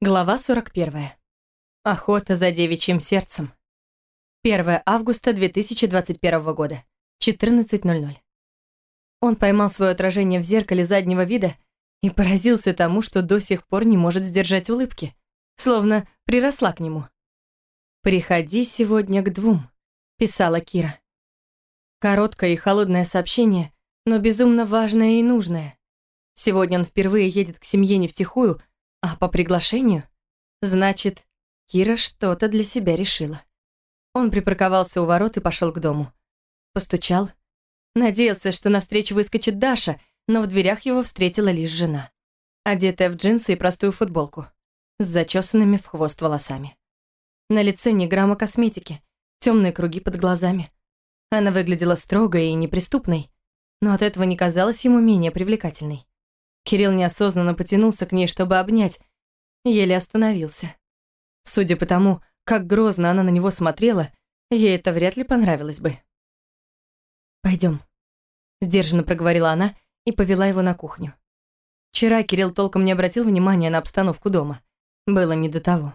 Глава 41. Охота за девичьим сердцем. 1 августа 2021 года. 14.00. Он поймал свое отражение в зеркале заднего вида и поразился тому, что до сих пор не может сдержать улыбки, словно приросла к нему. «Приходи сегодня к двум», — писала Кира. Короткое и холодное сообщение, но безумно важное и нужное. Сегодня он впервые едет к семье не втихую, а по приглашению? Значит, Кира что-то для себя решила. Он припарковался у ворот и пошел к дому. Постучал. Надеялся, что навстречу выскочит Даша, но в дверях его встретила лишь жена. Одетая в джинсы и простую футболку. С зачесанными в хвост волосами. На лице ни грамма косметики, темные круги под глазами. Она выглядела строгой и неприступной, но от этого не казалась ему менее привлекательной. Кирилл неосознанно потянулся к ней, чтобы обнять, еле остановился. Судя по тому, как грозно она на него смотрела, ей это вряд ли понравилось бы. Пойдем, сдержанно проговорила она и повела его на кухню. Вчера Кирилл толком не обратил внимания на обстановку дома. Было не до того.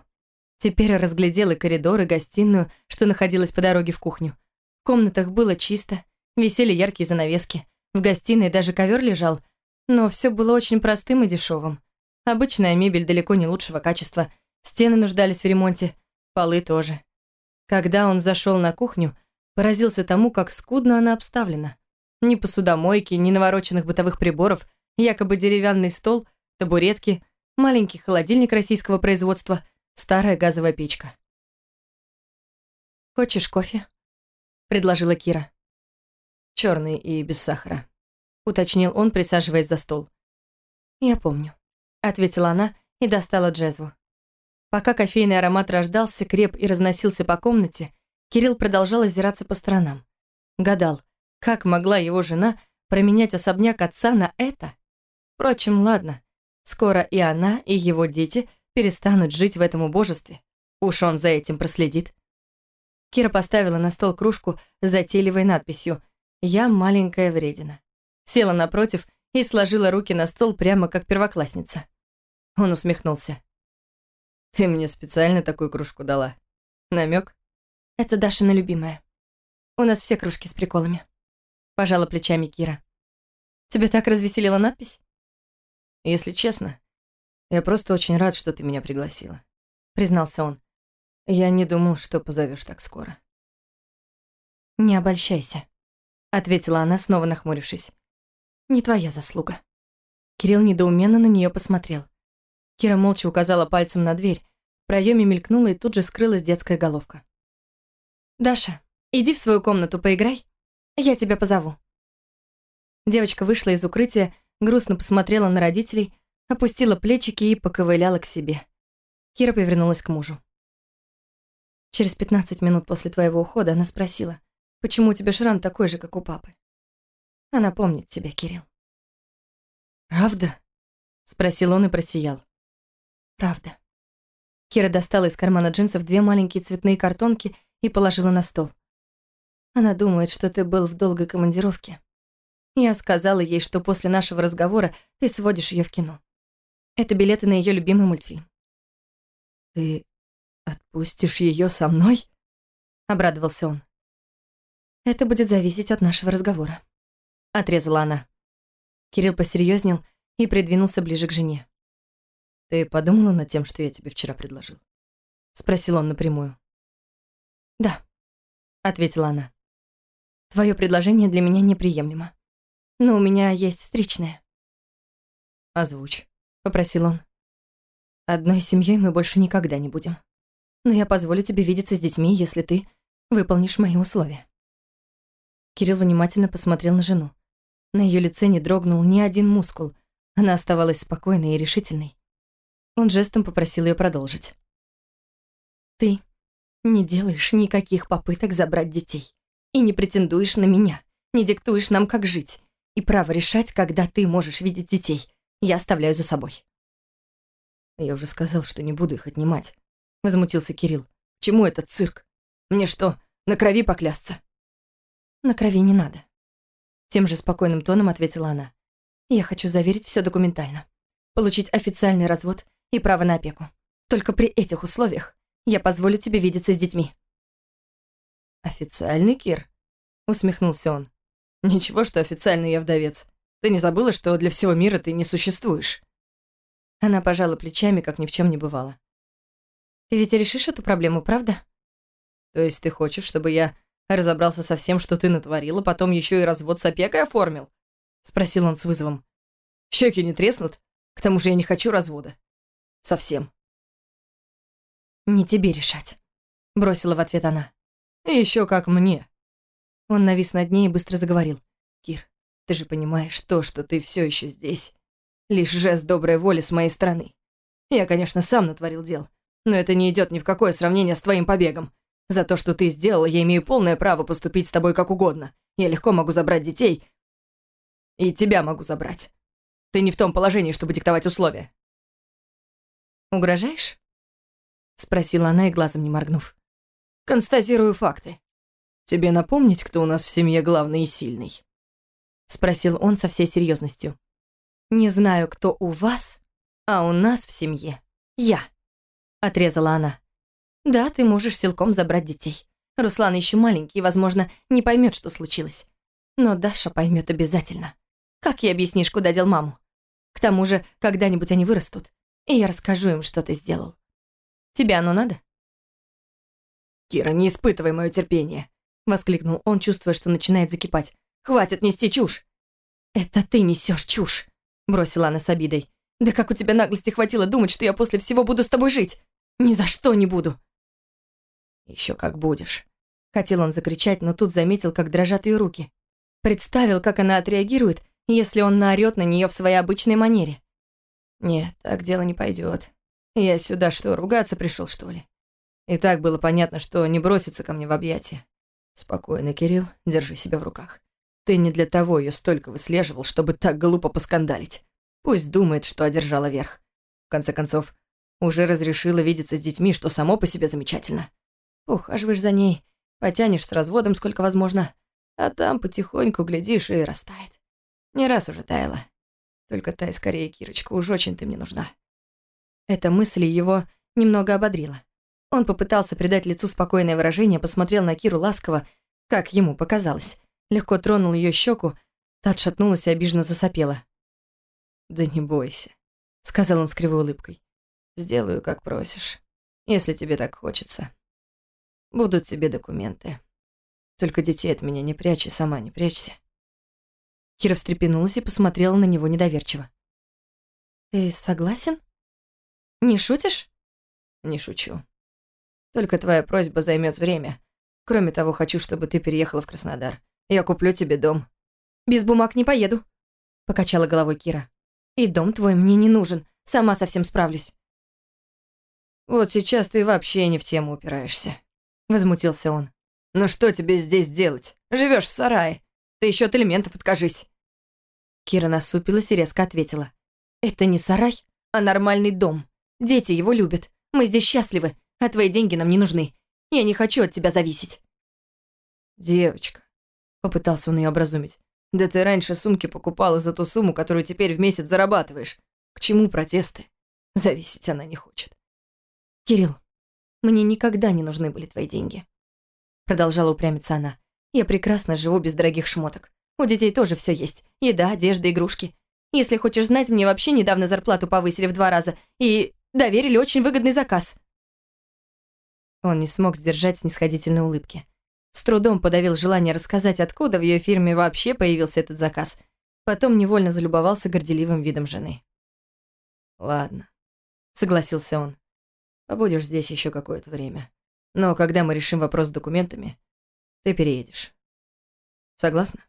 Теперь разглядел и коридор, и гостиную, что находилась по дороге в кухню. В комнатах было чисто, висели яркие занавески. В гостиной даже ковер лежал, но все было очень простым и дешевым. Обычная мебель далеко не лучшего качества, стены нуждались в ремонте, полы тоже. Когда он зашел на кухню, поразился тому, как скудно она обставлена. Ни посудомойки, ни навороченных бытовых приборов, якобы деревянный стол, табуретки, маленький холодильник российского производства, старая газовая печка. «Хочешь кофе?» – предложила Кира. Черный и без сахара уточнил он, присаживаясь за стол. «Я помню», — ответила она и достала джезву. Пока кофейный аромат рождался, креп и разносился по комнате, Кирилл продолжал озираться по сторонам. Гадал, как могла его жена променять особняк отца на это? Впрочем, ладно. Скоро и она, и его дети перестанут жить в этом убожестве. Уж он за этим проследит. Кира поставила на стол кружку с затейливой надписью «Я маленькая вредина» села напротив и сложила руки на стол прямо как первоклассница. Он усмехнулся. «Ты мне специально такую кружку дала. Намек? «Это Дашина любимая. У нас все кружки с приколами», — пожала плечами Кира. «Тебя так развеселила надпись?» «Если честно, я просто очень рад, что ты меня пригласила», — признался он. «Я не думал, что позовешь так скоро». «Не обольщайся», — ответила она, снова нахмурившись. Не твоя заслуга». Кирилл недоуменно на нее посмотрел. Кира молча указала пальцем на дверь. В проеме мелькнула и тут же скрылась детская головка. «Даша, иди в свою комнату, поиграй. Я тебя позову». Девочка вышла из укрытия, грустно посмотрела на родителей, опустила плечики и поковыляла к себе. Кира повернулась к мужу. Через 15 минут после твоего ухода она спросила, почему у тебя шрам такой же, как у папы. Она помнит тебя, Кирилл. «Правда?» — спросил он и просиял. «Правда». Кира достала из кармана джинсов две маленькие цветные картонки и положила на стол. Она думает, что ты был в долгой командировке. Я сказала ей, что после нашего разговора ты сводишь ее в кино. Это билеты на ее любимый мультфильм. «Ты отпустишь ее со мной?» — обрадовался он. «Это будет зависеть от нашего разговора» отрезала она. Кирилл посерьезнел и придвинулся ближе к жене. «Ты подумала над тем, что я тебе вчера предложил?» Спросил он напрямую. «Да», — ответила она. «Твое предложение для меня неприемлемо. Но у меня есть встречное». «Озвучь», — попросил он. «Одной семьей мы больше никогда не будем. Но я позволю тебе видеться с детьми, если ты выполнишь мои условия». Кирилл внимательно посмотрел на жену. На ее лице не дрогнул ни один мускул. Она оставалась спокойной и решительной. Он жестом попросил ее продолжить. «Ты не делаешь никаких попыток забрать детей. И не претендуешь на меня. Не диктуешь нам, как жить. И право решать, когда ты можешь видеть детей, я оставляю за собой». «Я уже сказал, что не буду их отнимать», — возмутился Кирилл. «Чему этот цирк? Мне что, на крови поклясться?» «На крови не надо. Тем же спокойным тоном ответила она. «Я хочу заверить все документально. Получить официальный развод и право на опеку. Только при этих условиях я позволю тебе видеться с детьми». «Официальный Кир?» — усмехнулся он. «Ничего, что официально я вдовец. Ты не забыла, что для всего мира ты не существуешь?» Она пожала плечами, как ни в чем не бывало. «Ты ведь решишь эту проблему, правда?» «То есть ты хочешь, чтобы я разобрался со всем, что ты натворила, потом еще и развод с опекой оформил?» Спросил он с вызовом. «Щеки не треснут? К тому же я не хочу развода. Совсем». «Не тебе решать», — бросила в ответ она. еще как мне». Он навис над ней и быстро заговорил. «Кир, ты же понимаешь то, что ты все еще здесь. Лишь жест доброй воли с моей стороны. Я, конечно, сам натворил дел, но это не идет ни в какое сравнение с твоим побегом. За то, что ты сделала, я имею полное право поступить с тобой как угодно. Я легко могу забрать детей. И тебя могу забрать. Ты не в том положении, чтобы диктовать условия. «Угрожаешь?» Спросила она и глазом не моргнув. «Констатирую факты. Тебе напомнить, кто у нас в семье главный и сильный?» Спросил он со всей серьезностью. «Не знаю, кто у вас, а у нас в семье я», отрезала она. Да, ты можешь силком забрать детей. Руслан еще маленький и, возможно, не поймет, что случилось. Но Даша поймет обязательно. Как ей объяснишь, куда дел маму? К тому же, когда-нибудь они вырастут, и я расскажу им, что ты сделал. Тебе оно надо? «Кира, не испытывай мое терпение!» — воскликнул он, чувствуя, что начинает закипать. «Хватит нести чушь!» «Это ты несешь чушь!» — бросила она с обидой. «Да как у тебя наглости хватило думать, что я после всего буду с тобой жить? Ни за что не буду!» Еще как будешь. Хотел он закричать, но тут заметил, как дрожат ее руки. Представил, как она отреагирует, если он наорет на нее в своей обычной манере. Нет, так дело не пойдет. Я сюда что, ругаться пришел, что ли? И так было понятно, что не бросится ко мне в объятия. Спокойно, Кирилл, держи себя в руках. Ты не для того ее столько выслеживал, чтобы так глупо поскандалить. Пусть думает, что одержала верх. В конце концов, уже разрешила видеться с детьми, что само по себе замечательно. Ухаживаешь за ней, потянешь с разводом сколько возможно, а там потихоньку, глядишь, и растает. Не раз уже таяла. Только тай скорее, Кирочка, уж очень ты мне нужна. Эта мысль его немного ободрила. Он попытался придать лицу спокойное выражение, посмотрел на Киру ласково, как ему показалось. Легко тронул ее щеку, та отшатнулась и обиженно засопела. «Да не бойся», — сказал он с кривой улыбкой. «Сделаю, как просишь, если тебе так хочется». Будут тебе документы. Только детей от меня не прячь и сама не прячься. Кира встрепенулась и посмотрела на него недоверчиво. «Ты согласен? Не шутишь?» «Не шучу. Только твоя просьба займет время. Кроме того, хочу, чтобы ты переехала в Краснодар. Я куплю тебе дом». «Без бумаг не поеду», — покачала головой Кира. «И дом твой мне не нужен. Сама совсем справлюсь». «Вот сейчас ты вообще не в тему упираешься», возмутился он. «Ну что тебе здесь делать? Живешь в сарае. Ты еще от элементов откажись». Кира насупилась и резко ответила. «Это не сарай, а нормальный дом. Дети его любят. Мы здесь счастливы, а твои деньги нам не нужны. Я не хочу от тебя зависеть». «Девочка», — попытался он ее образумить, «да ты раньше сумки покупала за ту сумму, которую теперь в месяц зарабатываешь. К чему протесты? Зависеть она не хочет». «Кирилл, мне никогда не нужны были твои деньги. Продолжала упрямиться она. Я прекрасно живу без дорогих шмоток. У детей тоже все есть. Еда, одежда, игрушки. Если хочешь знать, мне вообще недавно зарплату повысили в два раза и доверили очень выгодный заказ. Он не смог сдержать снисходительной улыбки. С трудом подавил желание рассказать, откуда в ее фирме вообще появился этот заказ. Потом невольно залюбовался горделивым видом жены. «Ладно», — согласился он. Побудешь здесь еще какое-то время. Но когда мы решим вопрос с документами, ты переедешь. Согласна?»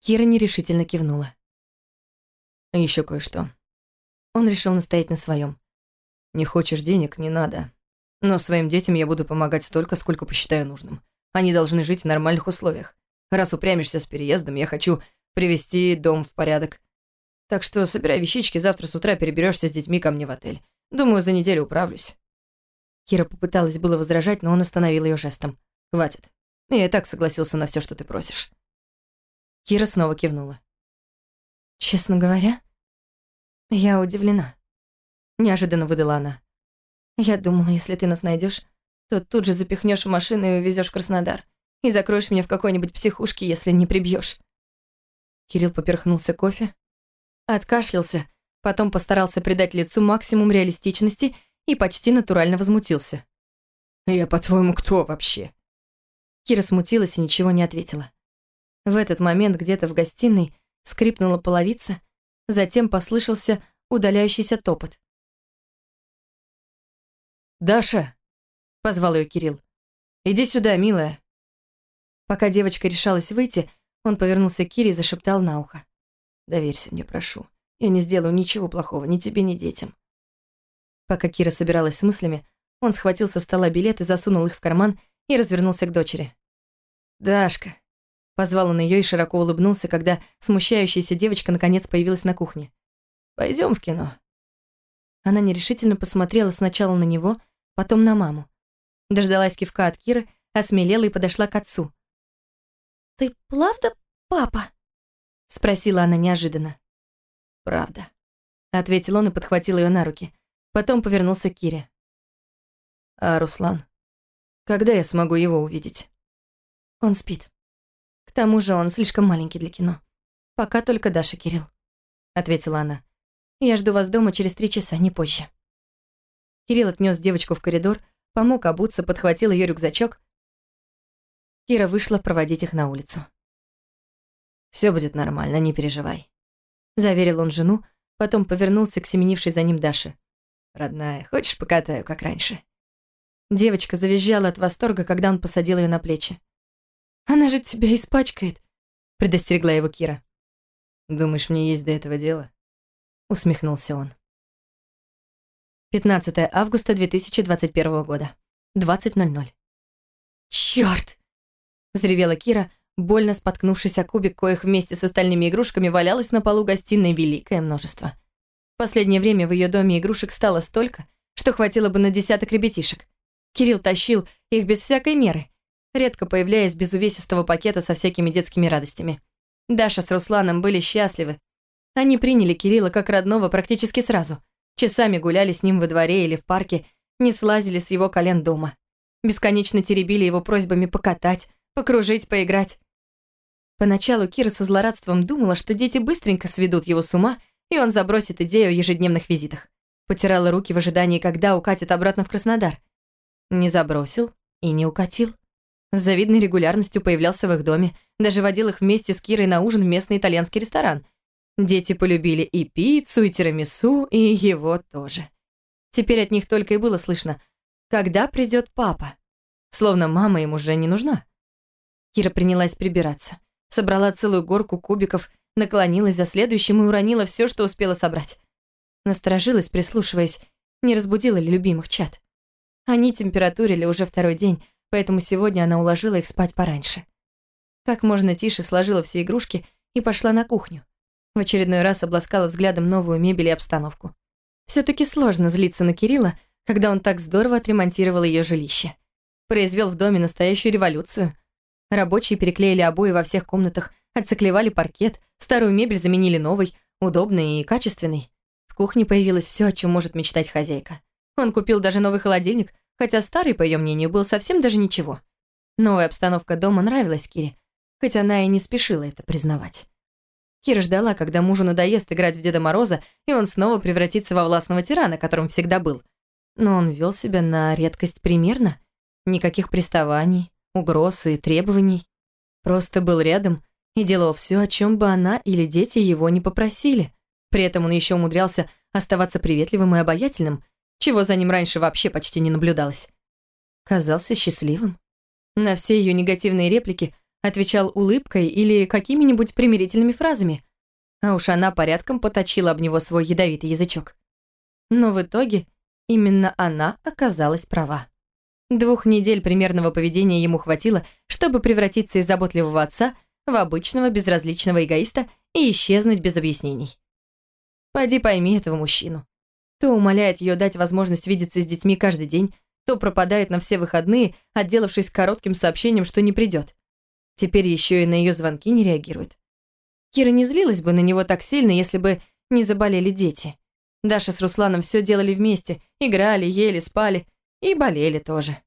Кира нерешительно кивнула. Еще кое-что. Он решил настоять на своем. «Не хочешь денег, не надо. Но своим детям я буду помогать столько, сколько посчитаю нужным. Они должны жить в нормальных условиях. Раз упрямишься с переездом, я хочу привести дом в порядок. Так что собирай вещички, завтра с утра переберешься с детьми ко мне в отель. Думаю, за неделю управлюсь. Кира попыталась было возражать, но он остановил ее жестом. «Хватит. Я и так согласился на все, что ты просишь». Кира снова кивнула. «Честно говоря, я удивлена», — неожиданно выдала она. Я думала, если ты нас найдешь, то тут же запихнешь в машину и увезешь в Краснодар. И закроешь меня в какой-нибудь психушке, если не прибьешь. Кирилл поперхнулся кофе, откашлялся, потом постарался придать лицу максимум реалистичности и почти натурально возмутился. «Я, по-твоему, кто вообще?» Кира смутилась и ничего не ответила. В этот момент где-то в гостиной скрипнула половица, затем послышался удаляющийся топот. «Даша!» – позвал ее Кирилл. «Иди сюда, милая!» Пока девочка решалась выйти, он повернулся к Кире и зашептал на ухо. «Доверься мне, прошу. Я не сделаю ничего плохого ни тебе, ни детям». Пока Кира собиралась с мыслями, он схватил со стола билеты, засунул их в карман и развернулся к дочери. «Дашка!» Позвал он ее и широко улыбнулся, когда смущающаяся девочка наконец появилась на кухне. Пойдем в кино». Она нерешительно посмотрела сначала на него, потом на маму. Дождалась кивка от Киры, осмелела и подошла к отцу. «Ты правда папа?» — спросила она неожиданно. «Правда», — ответил он и подхватил ее на руки. Потом повернулся к Кире. «А Руслан? Когда я смогу его увидеть?» «Он спит. К тому же он слишком маленький для кино. Пока только Даша, Кирилл», — ответила она. «Я жду вас дома через три часа, не позже». Кирилл отнес девочку в коридор, помог обуться, подхватил ее рюкзачок. Кира вышла проводить их на улицу. Все будет нормально, не переживай», — заверил он жену, потом повернулся к семенившей за ним Даше. «Родная, хочешь покатаю, как раньше?» Девочка завизжала от восторга, когда он посадил ее на плечи. «Она же тебя испачкает», — предостерегла его Кира. «Думаешь, мне есть до этого дело?» — усмехнулся он. 15 августа 2021 года, 20.00. «Чёрт!» — взревела Кира, больно споткнувшись о кубик, коих вместе с остальными игрушками валялось на полу гостиной великое множество. Последнее время в ее доме игрушек стало столько, что хватило бы на десяток ребятишек. Кирилл тащил их без всякой меры, редко появляясь без увесистого пакета со всякими детскими радостями. Даша с Русланом были счастливы. Они приняли Кирилла как родного практически сразу. Часами гуляли с ним во дворе или в парке, не слазили с его колен дома. Бесконечно теребили его просьбами покатать, покружить, поиграть. Поначалу Кира со злорадством думала, что дети быстренько сведут его с ума, и он забросит идею о ежедневных визитах. Потирала руки в ожидании, когда укатит обратно в Краснодар. Не забросил и не укатил. С завидной регулярностью появлялся в их доме, даже водил их вместе с Кирой на ужин в местный итальянский ресторан. Дети полюбили и пиццу, и тирамису, и его тоже. Теперь от них только и было слышно, когда придет папа. Словно мама им уже не нужна. Кира принялась прибираться. Собрала целую горку кубиков, наклонилась за следующим и уронила все, что успела собрать. Насторожилась, прислушиваясь, не разбудила ли любимых чат. Они температурили уже второй день, поэтому сегодня она уложила их спать пораньше. Как можно тише сложила все игрушки и пошла на кухню. В очередной раз обласкала взглядом новую мебель и обстановку. все таки сложно злиться на Кирилла, когда он так здорово отремонтировал ее жилище. Произвел в доме настоящую революцию. Рабочие переклеили обои во всех комнатах, отциклевали паркет, старую мебель заменили новой, удобной и качественной. В кухне появилось все, о чем может мечтать хозяйка. Он купил даже новый холодильник, хотя старый, по ее мнению, был совсем даже ничего. Новая обстановка дома нравилась Кире, хоть она и не спешила это признавать. Кира ждала, когда мужу надоест играть в Деда Мороза, и он снова превратится во властного тирана, которым всегда был. Но он вел себя на редкость примерно. Никаких приставаний, угроз и требований. Просто был рядом и делал все, о чем бы она или дети его не попросили. При этом он еще умудрялся оставаться приветливым и обаятельным, чего за ним раньше вообще почти не наблюдалось. Казался счастливым. На все ее негативные реплики отвечал улыбкой или какими-нибудь примирительными фразами, а уж она порядком поточила об него свой ядовитый язычок. Но в итоге именно она оказалась права. Двух недель примерного поведения ему хватило, чтобы превратиться из заботливого отца в обычного безразличного эгоиста и исчезнуть без объяснений. Пойди пойми этого мужчину. То умоляет ее дать возможность видеться с детьми каждый день, то пропадает на все выходные, отделавшись коротким сообщением, что не придет. Теперь еще и на ее звонки не реагирует. Кира не злилась бы на него так сильно, если бы не заболели дети. Даша с Русланом все делали вместе, играли, ели, спали и болели тоже.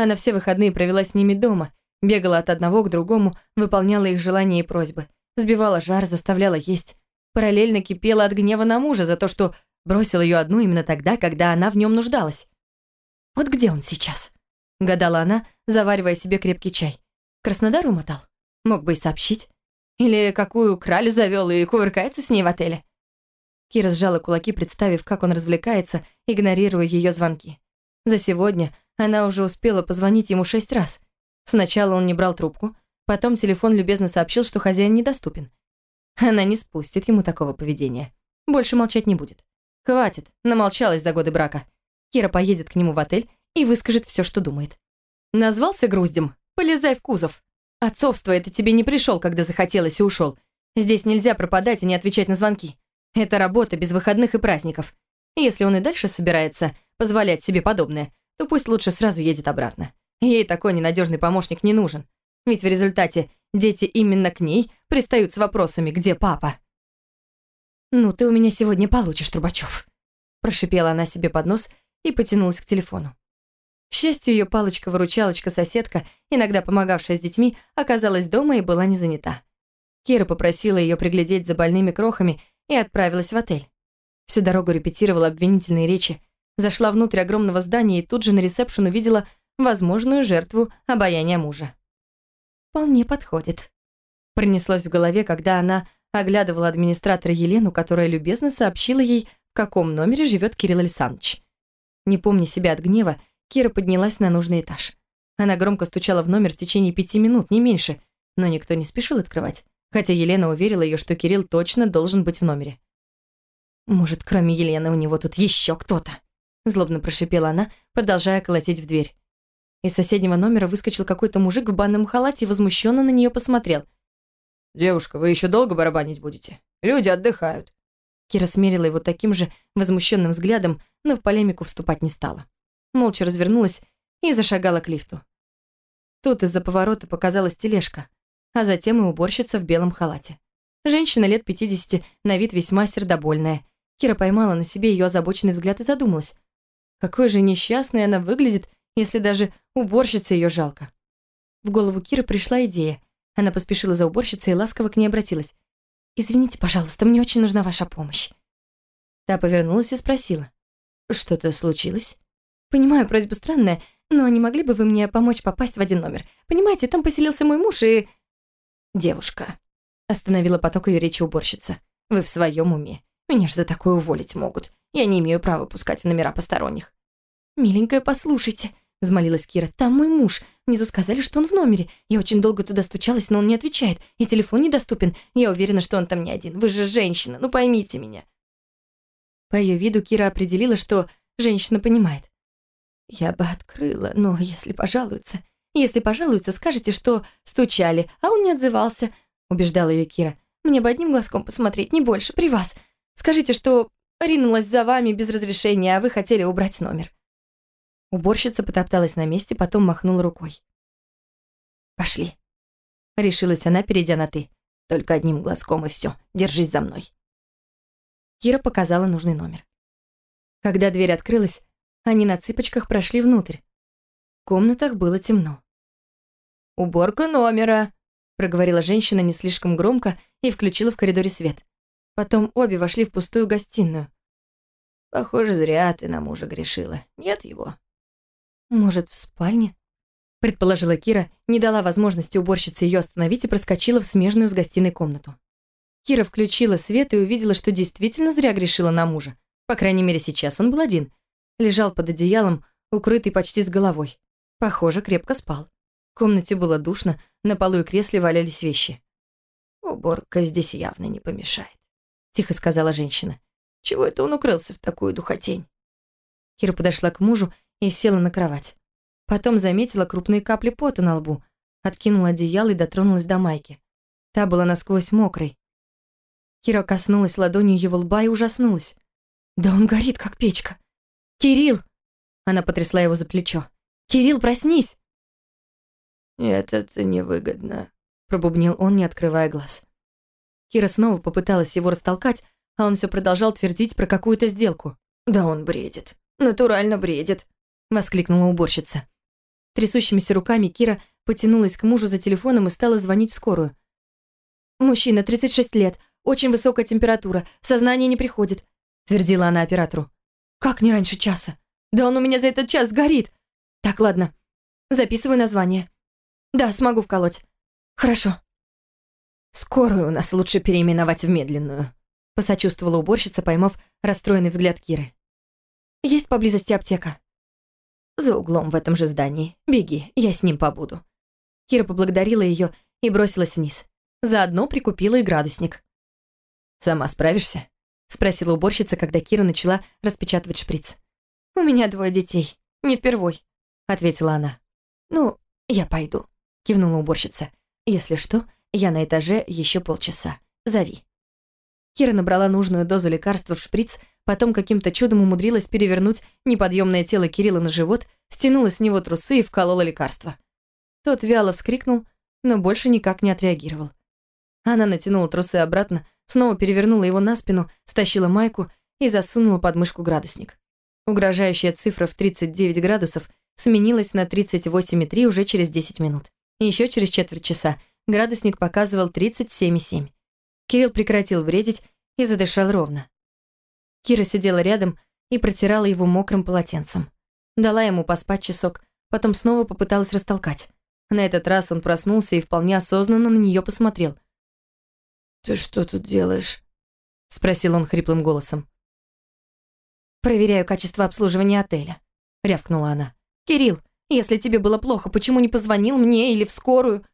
Она все выходные провела с ними дома, бегала от одного к другому, выполняла их желания и просьбы, сбивала жар, заставляла есть, параллельно кипела от гнева на мужа за то, что бросил ее одну именно тогда, когда она в нем нуждалась. «Вот где он сейчас?» — гадала она, заваривая себе крепкий чай. «Краснодар умотал? Мог бы и сообщить. Или какую кралю завел и кувыркается с ней в отеле?» Кира сжала кулаки, представив, как он развлекается, игнорируя ее звонки. За сегодня она уже успела позвонить ему шесть раз. Сначала он не брал трубку, потом телефон любезно сообщил, что хозяин недоступен. Она не спустит ему такого поведения. Больше молчать не будет. Хватит, намолчалась за годы брака. Кира поедет к нему в отель и выскажет все, что думает. Назвался груздем? Полезай в кузов. Отцовство это тебе не пришел, когда захотелось и ушел. Здесь нельзя пропадать и не отвечать на звонки. Это работа без выходных и праздников. Если он и дальше собирается позволять себе подобное, то пусть лучше сразу едет обратно. Ей такой ненадежный помощник не нужен. Ведь в результате дети именно к ней пристают с вопросами «Где папа?». «Ну, ты у меня сегодня получишь, Трубачев», прошипела она себе под нос и потянулась к телефону. К счастью, ее палочка-выручалочка-соседка, иногда помогавшая с детьми, оказалась дома и была не занята. Кира попросила ее приглядеть за больными крохами и отправилась в отель. Всю дорогу репетировала обвинительные речи, зашла внутрь огромного здания и тут же на ресепшн увидела возможную жертву обаяния мужа. «Вполне подходит», — пронеслась в голове, когда она оглядывала администратора Елену, которая любезно сообщила ей, в каком номере живет Кирилл Александрович. Не помня себя от гнева, Кира поднялась на нужный этаж. Она громко стучала в номер в течение пяти минут, не меньше, но никто не спешил открывать хотя Елена уверила ее, что Кирилл точно должен быть в номере. «Может, кроме Елены у него тут еще кто-то?» Злобно прошипела она, продолжая колотить в дверь. Из соседнего номера выскочил какой-то мужик в банном халате и возмущенно на нее посмотрел. «Девушка, вы еще долго барабанить будете? Люди отдыхают». Кира смерила его таким же возмущенным взглядом, но в полемику вступать не стала. Молча развернулась и зашагала к лифту. Тут из-за поворота показалась тележка а затем и уборщица в белом халате. Женщина лет 50, на вид весьма сердобольная. Кира поймала на себе ее озабоченный взгляд и задумалась. Какой же несчастной она выглядит, если даже уборщице ее жалко. В голову Киры пришла идея. Она поспешила за уборщицей и ласково к ней обратилась. «Извините, пожалуйста, мне очень нужна ваша помощь». Та повернулась и спросила. «Что-то случилось?» «Понимаю, просьба странная, но не могли бы вы мне помочь попасть в один номер? Понимаете, там поселился мой муж и...» «Девушка», — остановила поток ее речи уборщица, «вы в своем уме? Меня ж за такое уволить могут. Я не имею права пускать в номера посторонних». «Миленькая, послушайте», — взмолилась Кира, «там мой муж. Внизу сказали, что он в номере. Я очень долго туда стучалась, но он не отвечает, и телефон недоступен. Я уверена, что он там не один. Вы же женщина, ну поймите меня». По ее виду Кира определила, что женщина понимает. «Я бы открыла, но если пожалуются...» Если пожалуются, скажете, что стучали, а он не отзывался», — убеждала ее Кира. «Мне бы одним глазком посмотреть, не больше, при вас. Скажите, что ринулась за вами без разрешения, а вы хотели убрать номер». Уборщица потопталась на месте, потом махнула рукой. «Пошли», — решилась она, перейдя на «ты». «Только одним глазком и все. Держись за мной». Кира показала нужный номер. Когда дверь открылась, они на цыпочках прошли внутрь. В комнатах было темно. «Уборка номера», — проговорила женщина не слишком громко и включила в коридоре свет. Потом обе вошли в пустую гостиную. «Похоже, зря ты на мужа грешила. Нет его». «Может, в спальне?» предположила Кира, не дала возможности уборщице ее остановить и проскочила в смежную с гостиной комнату. Кира включила свет и увидела, что действительно зря грешила на мужа. По крайней мере, сейчас он был один. Лежал под одеялом, укрытый почти с головой. Похоже, крепко спал. В комнате было душно, на полу и кресле валялись вещи. «Уборка здесь явно не помешает», — тихо сказала женщина. «Чего это он укрылся в такую духотень?» Кира подошла к мужу и села на кровать. Потом заметила крупные капли пота на лбу, откинула одеяло и дотронулась до майки. Та была насквозь мокрой. Кира коснулась ладонью его лба и ужаснулась. «Да он горит, как печка!» «Кирилл!» Она потрясла его за плечо. «Кирилл, проснись!» «Нет, это невыгодно», — пробубнил он, не открывая глаз. Кира снова попыталась его растолкать, а он все продолжал твердить про какую-то сделку. «Да он бредит. Натурально бредит», — воскликнула уборщица. Трясущимися руками Кира потянулась к мужу за телефоном и стала звонить в скорую. «Мужчина, 36 лет, очень высокая температура, сознание не приходит», — твердила она оператору. «Как не раньше часа? Да он у меня за этот час горит. Так, ладно, записываю название. Да, смогу вколоть. Хорошо». «Скорую у нас лучше переименовать в медленную», — посочувствовала уборщица, поймав расстроенный взгляд Киры. «Есть поблизости аптека?» «За углом в этом же здании. Беги, я с ним побуду». Кира поблагодарила ее и бросилась вниз. Заодно прикупила и градусник. «Сама справишься?» — спросила уборщица, когда Кира начала распечатывать шприц. «У меня двое детей. Не впервой», — ответила она. «Ну, я пойду», — кивнула уборщица. «Если что, я на этаже еще полчаса. Зови». Кира набрала нужную дозу лекарства в шприц, потом каким-то чудом умудрилась перевернуть неподъемное тело Кирилла на живот, стянула с него трусы и вколола лекарство. Тот вяло вскрикнул, но больше никак не отреагировал. Она натянула трусы обратно, снова перевернула его на спину, стащила майку и засунула под мышку градусник. Угрожающая цифра в 39 градусов сменилась на 38,3 уже через 10 минут. Еще через четверть часа градусник показывал 37,7. Кирилл прекратил вредить и задышал ровно. Кира сидела рядом и протирала его мокрым полотенцем. Дала ему поспать часок, потом снова попыталась растолкать. На этот раз он проснулся и вполне осознанно на нее посмотрел. «Ты что тут делаешь?» — спросил он хриплым голосом. «Проверяю качество обслуживания отеля», — рявкнула она. «Кирилл, если тебе было плохо, почему не позвонил мне или в скорую?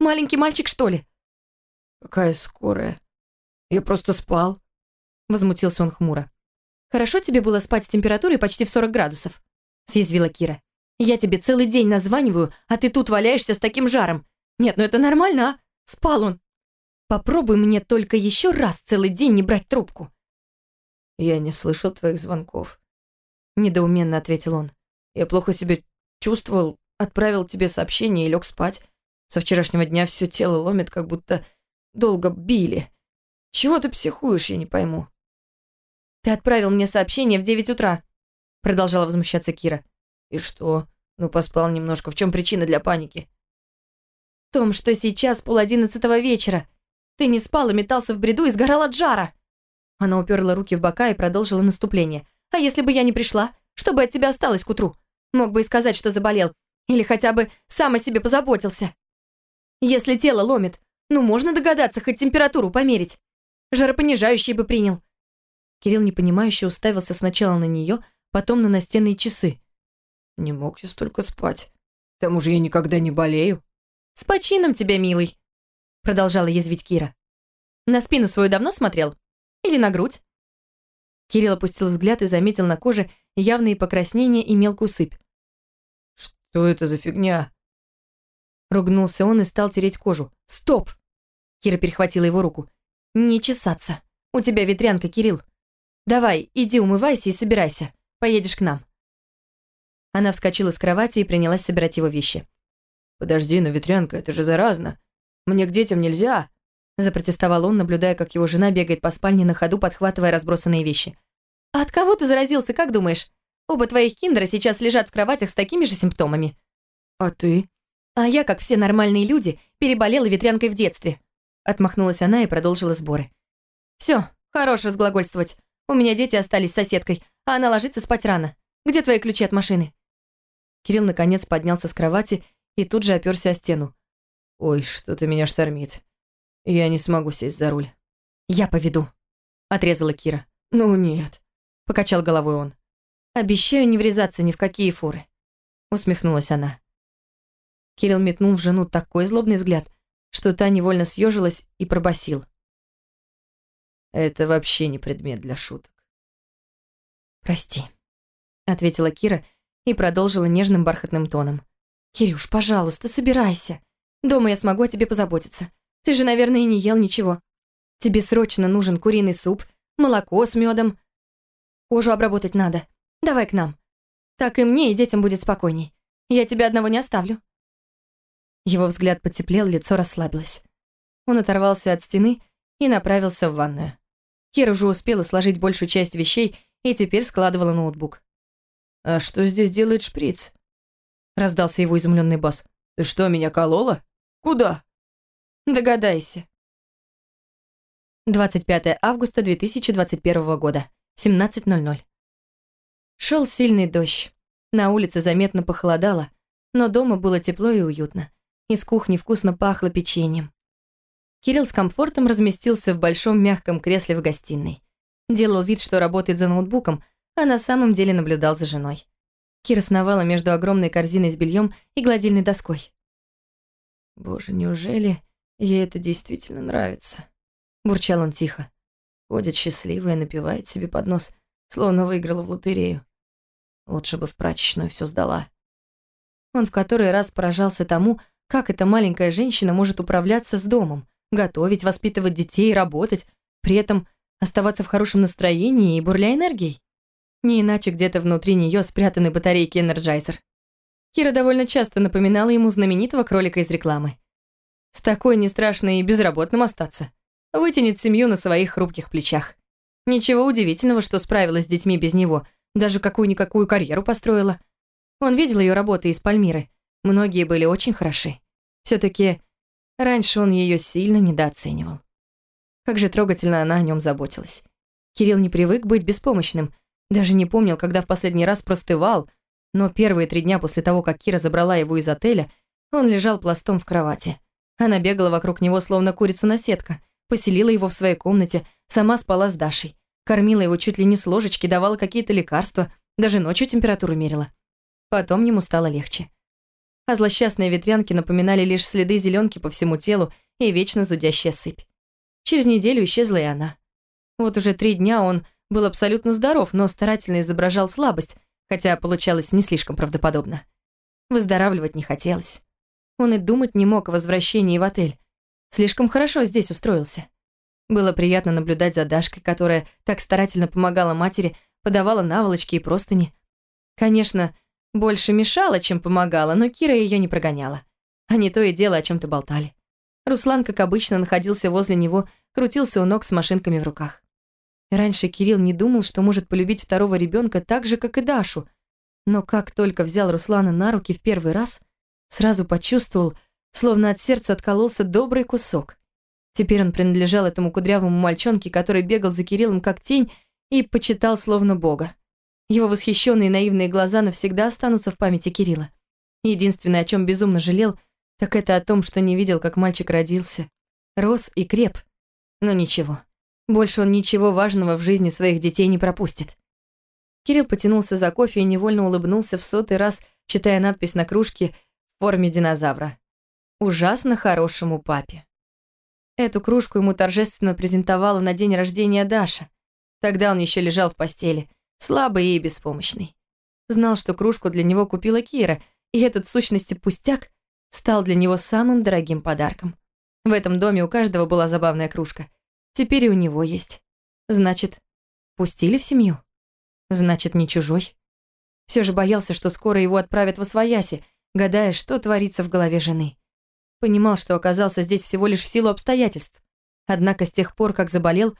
Маленький мальчик, что ли?» «Какая скорая? Я просто спал», — возмутился он хмуро. «Хорошо тебе было спать с температурой почти в 40 градусов», — съязвила Кира. «Я тебе целый день названиваю, а ты тут валяешься с таким жаром. Нет, ну это нормально, а? Спал он. Попробуй мне только еще раз целый день не брать трубку». «Я не слышал твоих звонков», — недоуменно ответил он. «Я плохо себя чувствовал, отправил тебе сообщение и лег спать. Со вчерашнего дня все тело ломит, как будто долго били. Чего ты психуешь, я не пойму». «Ты отправил мне сообщение в девять утра», — продолжала возмущаться Кира. «И что? Ну, поспал немножко. В чем причина для паники?» «В том, что сейчас пол одиннадцатого вечера. Ты не спал и метался в бреду и сгорал от жара». Она уперла руки в бока и продолжила наступление. «А если бы я не пришла? Что бы от тебя осталось к утру? Мог бы и сказать, что заболел. Или хотя бы сам о себе позаботился. Если тело ломит, ну можно догадаться хоть температуру померить. Жаропонижающий бы принял». Кирилл непонимающе уставился сначала на нее, потом на настенные часы. «Не мог я столько спать. К тому же я никогда не болею». «С почином тебя, милый», — продолжала язвить Кира. «На спину свою давно смотрел? Или на грудь?» Кирилл опустил взгляд и заметил на коже явные покраснения и мелкую сыпь. «Что это за фигня?» Ругнулся он и стал тереть кожу. «Стоп!» Кира перехватила его руку. «Не чесаться. У тебя ветрянка, Кирилл. Давай, иди умывайся и собирайся. Поедешь к нам». Она вскочила с кровати и принялась собирать его вещи. «Подожди, но ветрянка, это же заразно. Мне к детям нельзя!» Запротестовал он, наблюдая, как его жена бегает по спальне на ходу, подхватывая разбросанные вещи. «А от кого ты заразился, как думаешь? Оба твоих киндера сейчас лежат в кроватях с такими же симптомами». «А ты?» «А я, как все нормальные люди, переболела ветрянкой в детстве». Отмахнулась она и продолжила сборы. «Все, хорош разглагольствовать. У меня дети остались с соседкой, а она ложится спать рано. Где твои ключи от машины?» Кирилл наконец поднялся с кровати и тут же оперся о стену. «Ой, что-то меня штормит. Я не смогу сесть за руль». «Я поведу», — отрезала Кира. «Ну нет», — покачал головой он. «Обещаю не врезаться ни в какие фуры», — усмехнулась она. Кирилл метнул в жену такой злобный взгляд, что та невольно съежилась и пробасил. «Это вообще не предмет для шуток». «Прости», — ответила Кира и продолжила нежным бархатным тоном. «Кирюш, пожалуйста, собирайся. Дома я смогу о тебе позаботиться. Ты же, наверное, и не ел ничего. Тебе срочно нужен куриный суп, молоко с медом. Кожу обработать надо. Давай к нам. Так и мне, и детям будет спокойней. Я тебя одного не оставлю». Его взгляд потеплел, лицо расслабилось. Он оторвался от стены и направился в ванную. Кира уже успела сложить большую часть вещей и теперь складывала ноутбук. «А что здесь делает шприц?» Раздался его изумленный бас. «Ты что, меня колола? Куда?» «Догадайся». 25 августа 2021 года, 17.00. Шел сильный дождь. На улице заметно похолодало, но дома было тепло и уютно. Из кухни вкусно пахло печеньем. Кирилл с комфортом разместился в большом мягком кресле в гостиной. Делал вид, что работает за ноутбуком, а на самом деле наблюдал за женой. Кира сновала между огромной корзиной с бельем и гладильной доской. «Боже, неужели ей это действительно нравится?» Бурчал он тихо. Ходит счастливая, напивает себе под нос, словно выиграла в лотерею. Лучше бы в прачечную все сдала. Он в который раз поражался тому, как эта маленькая женщина может управляться с домом, готовить, воспитывать детей, работать, при этом оставаться в хорошем настроении и бурля энергией. Не иначе где-то внутри нее спрятаны батарейки Energizer. Кира довольно часто напоминала ему знаменитого кролика из рекламы. С такой не страшно и безработным остаться. Вытянет семью на своих хрупких плечах. Ничего удивительного, что справилась с детьми без него, даже какую-никакую карьеру построила. Он видел ее работы из Пальмиры. Многие были очень хороши. все таки раньше он ее сильно недооценивал. Как же трогательно она о нем заботилась. Кирилл не привык быть беспомощным, даже не помнил, когда в последний раз простывал, но первые три дня после того, как Кира забрала его из отеля, он лежал пластом в кровати. Она бегала вокруг него, словно курица на сетка, поселила его в своей комнате, сама спала с Дашей, кормила его чуть ли не с ложечки, давала какие-то лекарства, даже ночью температуру мерила. Потом ему стало легче. А злосчастные ветрянки напоминали лишь следы зеленки по всему телу и вечно зудящая сыпь. Через неделю исчезла и она. Вот уже три дня он был абсолютно здоров, но старательно изображал слабость, хотя получалось не слишком правдоподобно. Выздоравливать не хотелось. Он и думать не мог о возвращении в отель. Слишком хорошо здесь устроился. Было приятно наблюдать за Дашкой, которая так старательно помогала матери, подавала наволочки и простыни. Конечно, больше мешала, чем помогала, но Кира ее не прогоняла. Они то и дело о чем то болтали. Руслан, как обычно, находился возле него, крутился у ног с машинками в руках. Раньше Кирилл не думал, что может полюбить второго ребенка так же, как и Дашу. Но как только взял Руслана на руки в первый раз, сразу почувствовал, словно от сердца откололся добрый кусок. Теперь он принадлежал этому кудрявому мальчонке, который бегал за Кириллом как тень и почитал словно бога. Его восхищенные наивные глаза навсегда останутся в памяти Кирилла. Единственное, о чем безумно жалел, так это о том, что не видел, как мальчик родился. Рос и креп. Но ничего. Больше он ничего важного в жизни своих детей не пропустит. Кирилл потянулся за кофе и невольно улыбнулся в сотый раз, читая надпись на кружке в форме динозавра. «Ужасно хорошему папе». Эту кружку ему торжественно презентовала на день рождения Даша. Тогда он еще лежал в постели, слабый и беспомощный. Знал, что кружку для него купила Кира, и этот в сущности пустяк стал для него самым дорогим подарком. В этом доме у каждого была забавная кружка – Теперь и у него есть. Значит, пустили в семью? Значит, не чужой. Все же боялся, что скоро его отправят в Освояси, гадая, что творится в голове жены. Понимал, что оказался здесь всего лишь в силу обстоятельств. Однако с тех пор, как заболел,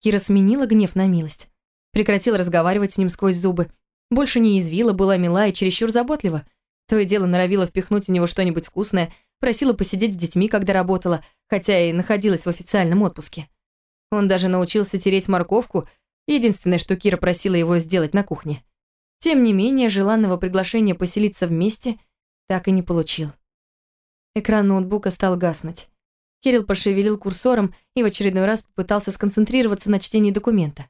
Кира сменила гнев на милость. Прекратила разговаривать с ним сквозь зубы. Больше не извила, была мила и чересчур заботлива. То и дело норовила впихнуть в него что-нибудь вкусное, просила посидеть с детьми, когда работала, хотя и находилась в официальном отпуске. Он даже научился тереть морковку, единственное, что Кира просила его сделать на кухне. Тем не менее, желанного приглашения поселиться вместе так и не получил. Экран ноутбука стал гаснуть. Кирилл пошевелил курсором и в очередной раз попытался сконцентрироваться на чтении документа.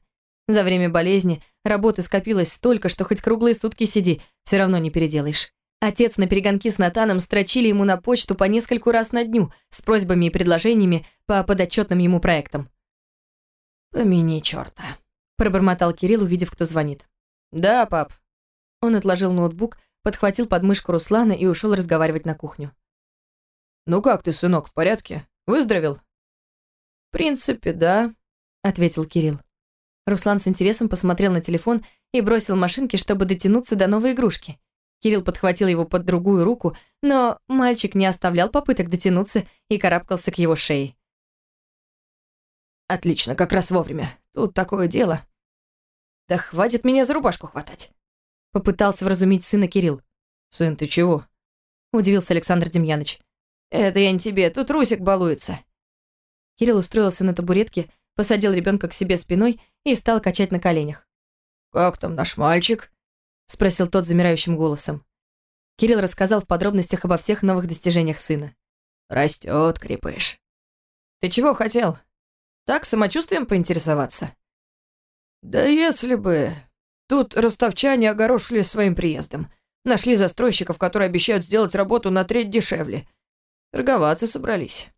За время болезни работы скопилось столько, что хоть круглые сутки сиди, все равно не переделаешь. Отец на перегонки с Натаном строчили ему на почту по нескольку раз на дню с просьбами и предложениями по подотчетным ему проектам. «Помяни чёрта», — пробормотал Кирилл, увидев, кто звонит. «Да, пап». Он отложил ноутбук, подхватил подмышку Руслана и ушел разговаривать на кухню. «Ну как ты, сынок, в порядке? Выздоровел?» «В принципе, да», — ответил Кирилл. Руслан с интересом посмотрел на телефон и бросил машинки, чтобы дотянуться до новой игрушки. Кирилл подхватил его под другую руку, но мальчик не оставлял попыток дотянуться и карабкался к его шее. Отлично, как раз вовремя. тут такое дело. Да хватит меня за рубашку хватать. Попытался вразумить сына Кирилл. Сын, ты чего? Удивился Александр Демьяныч. Это я не тебе, тут Русик балуется. Кирилл устроился на табуретке, посадил ребенка к себе спиной и стал качать на коленях. «Как там наш мальчик?» — спросил тот замирающим голосом. Кирилл рассказал в подробностях обо всех новых достижениях сына. Растет, крепыш. Ты чего хотел? Так самочувствием поинтересоваться? Да если бы... Тут ростовчане огорошили своим приездом. Нашли застройщиков, которые обещают сделать работу на треть дешевле. Торговаться собрались.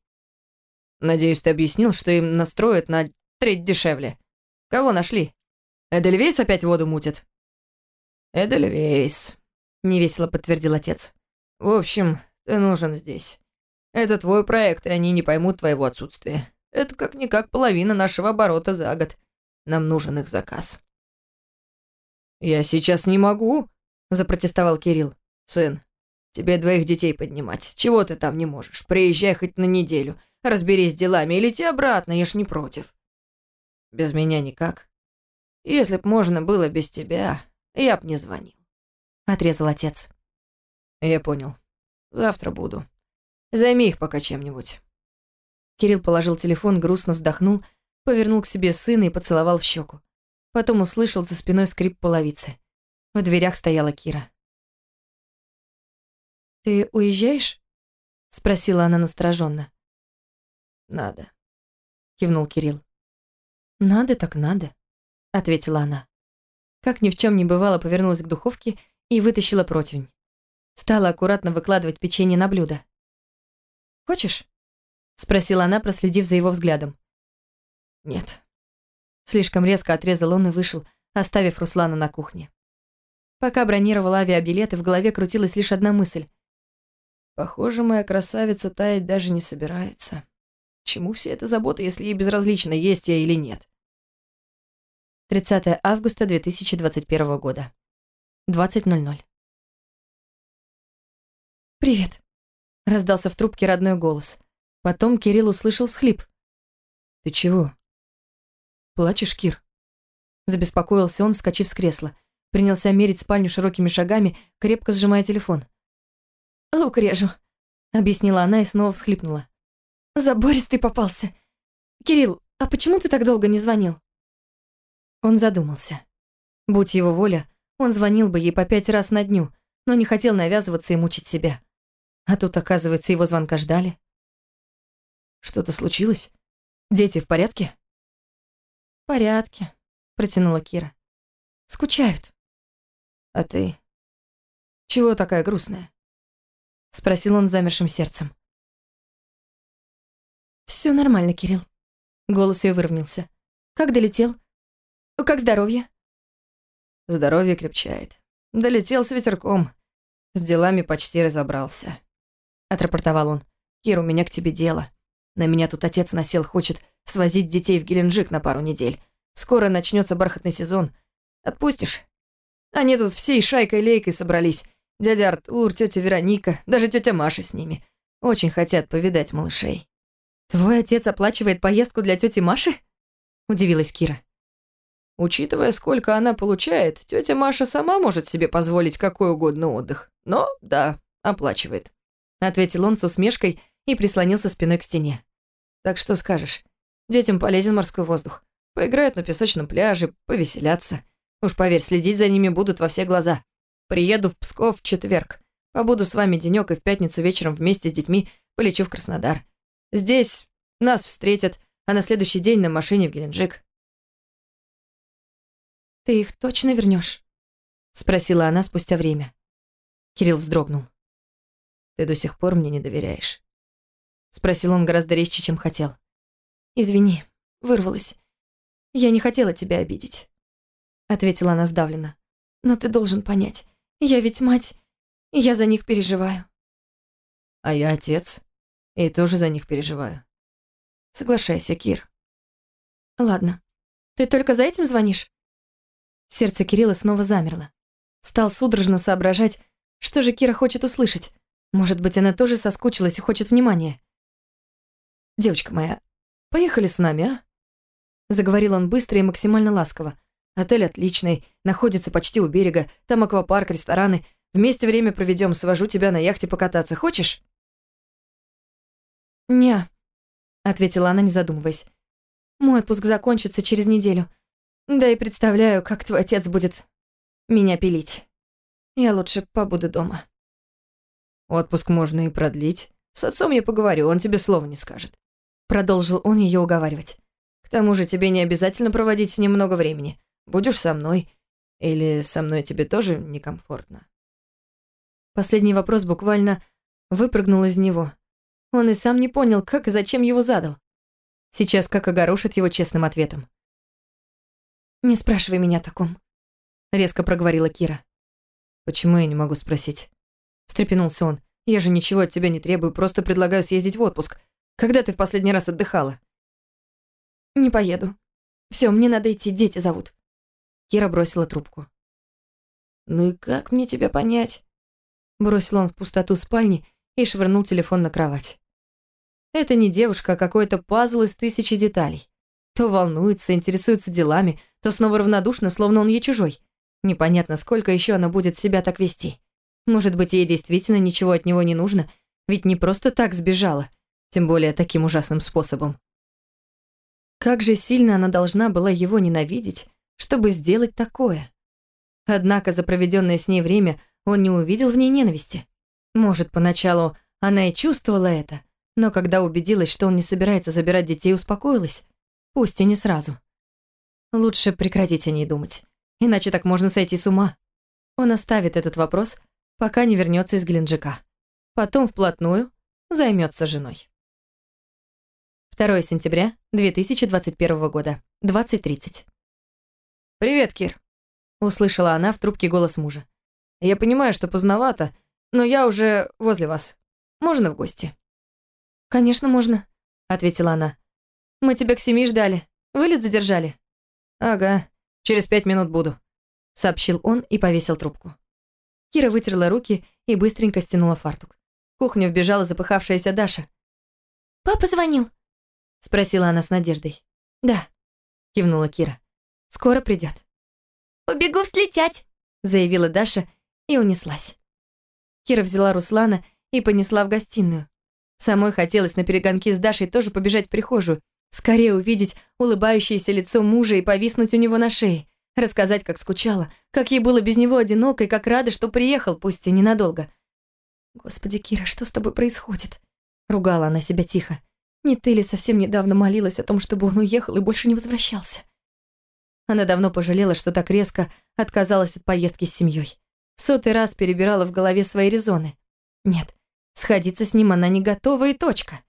Надеюсь, ты объяснил, что им настроят на треть дешевле. Кого нашли? Эдельвейс опять воду мутит? Эдельвейс, невесело подтвердил отец. В общем, ты нужен здесь. Это твой проект, и они не поймут твоего отсутствия. Это как-никак половина нашего оборота за год. Нам нужен их заказ». «Я сейчас не могу», — запротестовал Кирилл. «Сын, тебе двоих детей поднимать. Чего ты там не можешь? Приезжай хоть на неделю, разберись с делами и лети обратно, я ж не против». «Без меня никак. Если б можно было без тебя, я б не звонил», — отрезал отец. «Я понял. Завтра буду. Займи их пока чем-нибудь». Кирилл положил телефон, грустно вздохнул, повернул к себе сына и поцеловал в щеку. Потом услышал за спиной скрип половицы. В дверях стояла Кира. «Ты уезжаешь?» — спросила она настороженно. «Надо», — кивнул Кирилл. «Надо так надо», — ответила она. Как ни в чем не бывало, повернулась к духовке и вытащила противень. Стала аккуратно выкладывать печенье на блюдо. «Хочешь?» — спросила она, проследив за его взглядом. «Нет». Слишком резко отрезал он и вышел, оставив Руслана на кухне. Пока бронировал авиабилеты, в голове крутилась лишь одна мысль. «Похоже, моя красавица таять даже не собирается. Чему все это забота, если ей безразлично, есть я или нет?» 30 августа 2021 года. 20.00. «Привет», Раздался в трубке родной голос. Потом Кирилл услышал всхлип. «Ты чего?» «Плачешь, Кир?» Забеспокоился он, вскочив с кресла. Принялся мерить спальню широкими шагами, крепко сжимая телефон. «Лук режу», — объяснила она и снова всхлипнула. «Забористый попался. Кирилл, а почему ты так долго не звонил?» Он задумался. Будь его воля, он звонил бы ей по пять раз на дню, но не хотел навязываться и мучить себя. А тут, оказывается, его звонка ждали. Что-то случилось? Дети в порядке? В порядке, протянула Кира. Скучают. А ты? Чего такая грустная? Спросил он замершим сердцем. Все нормально, Кирилл. Голос ее выровнялся. Как долетел? Как здоровье? Здоровье крепчает. Долетел с ветерком. С делами почти разобрался. — отрапортовал он. «Кир, у меня к тебе дело. На меня тут отец насел, хочет свозить детей в Геленджик на пару недель. Скоро начнется бархатный сезон. Отпустишь? Они тут всей шайкой-лейкой собрались. Дядя Артур, тетя Вероника, даже тетя Маша с ними. Очень хотят повидать малышей». «Твой отец оплачивает поездку для тети Маши?» – удивилась Кира. Учитывая, сколько она получает, тетя Маша сама может себе позволить какой угодно отдых. Но, да, оплачивает ответил он с усмешкой и прислонился спиной к стене. Так что скажешь? Детям полезен морской воздух. Поиграют на песочном пляже, повеселятся. Уж поверь, следить за ними будут во все глаза. Приеду в Псков в четверг. Побуду с вами денёк и в пятницу вечером вместе с детьми полечу в Краснодар. Здесь нас встретят, а на следующий день на машине в Геленджик. «Ты их точно вернёшь?» — спросила она спустя время. Кирилл вздрогнул. Ты до сих пор мне не доверяешь?» Спросил он гораздо резче, чем хотел. «Извини, вырвалась. Я не хотела тебя обидеть», — ответила она сдавленно. «Но ты должен понять, я ведь мать, и я за них переживаю». «А я отец, и тоже за них переживаю. Соглашайся, Кир». «Ладно. Ты только за этим звонишь?» Сердце Кирилла снова замерло. Стал судорожно соображать, что же Кира хочет услышать. Может быть, она тоже соскучилась и хочет внимания. «Девочка моя, поехали с нами, а?» Заговорил он быстро и максимально ласково. «Отель отличный, находится почти у берега, там аквапарк, рестораны. Вместе время проведем, свожу тебя на яхте покататься. Хочешь?» «Не», — ответила она, не задумываясь. «Мой отпуск закончится через неделю. Да и представляю, как твой отец будет меня пилить. Я лучше побуду дома». «Отпуск можно и продлить. С отцом я поговорю, он тебе слова не скажет». Продолжил он ее уговаривать. «К тому же тебе не обязательно проводить с ним много времени. Будешь со мной. Или со мной тебе тоже некомфортно?» Последний вопрос буквально выпрыгнул из него. Он и сам не понял, как и зачем его задал. Сейчас как огорошит его честным ответом. «Не спрашивай меня о таком», — резко проговорила Кира. «Почему я не могу спросить?» Встрепенулся он. «Я же ничего от тебя не требую, просто предлагаю съездить в отпуск. Когда ты в последний раз отдыхала?» «Не поеду. Все, мне надо идти, дети зовут». Кира бросила трубку. «Ну и как мне тебя понять?» Бросил он в пустоту спальни и швырнул телефон на кровать. Это не девушка, а какой-то пазл из тысячи деталей. То волнуется, интересуется делами, то снова равнодушна, словно он ей чужой. Непонятно, сколько еще она будет себя так вести. Может быть, ей действительно ничего от него не нужно, ведь не просто так сбежала, тем более таким ужасным способом. Как же сильно она должна была его ненавидеть, чтобы сделать такое. Однако за проведенное с ней время он не увидел в ней ненависти. Может, поначалу она и чувствовала это, но когда убедилась, что он не собирается забирать детей, успокоилась. Пусть и не сразу. Лучше прекратить о ней думать, иначе так можно сойти с ума. Он оставит этот вопрос, пока не вернется из Геленджика. Потом вплотную займется женой. 2 сентября 2021 года, 20.30. «Привет, Кир», — услышала она в трубке голос мужа. «Я понимаю, что поздновато, но я уже возле вас. Можно в гости?» «Конечно, можно», — ответила она. «Мы тебя к семи ждали. Вылет задержали?» «Ага, через пять минут буду», — сообщил он и повесил трубку. Кира вытерла руки и быстренько стянула фартук. В кухню вбежала запыхавшаяся Даша. «Папа звонил?» — спросила она с надеждой. «Да», — кивнула Кира. «Скоро придет. «Побегу встречать», — заявила Даша и унеслась. Кира взяла Руслана и понесла в гостиную. Самой хотелось на перегонки с Дашей тоже побежать в прихожую, скорее увидеть улыбающееся лицо мужа и повиснуть у него на шее, рассказать, как скучала, как ей было без него одиноко и как рада, что приехал, пусть и ненадолго. «Господи, Кира, что с тобой происходит?» Ругала она себя тихо. Не ты ли совсем недавно молилась о том, чтобы он уехал и больше не возвращался? Она давно пожалела, что так резко отказалась от поездки с семьей. Сотый раз перебирала в голове свои резоны. Нет, сходиться с ним она не готова и точка.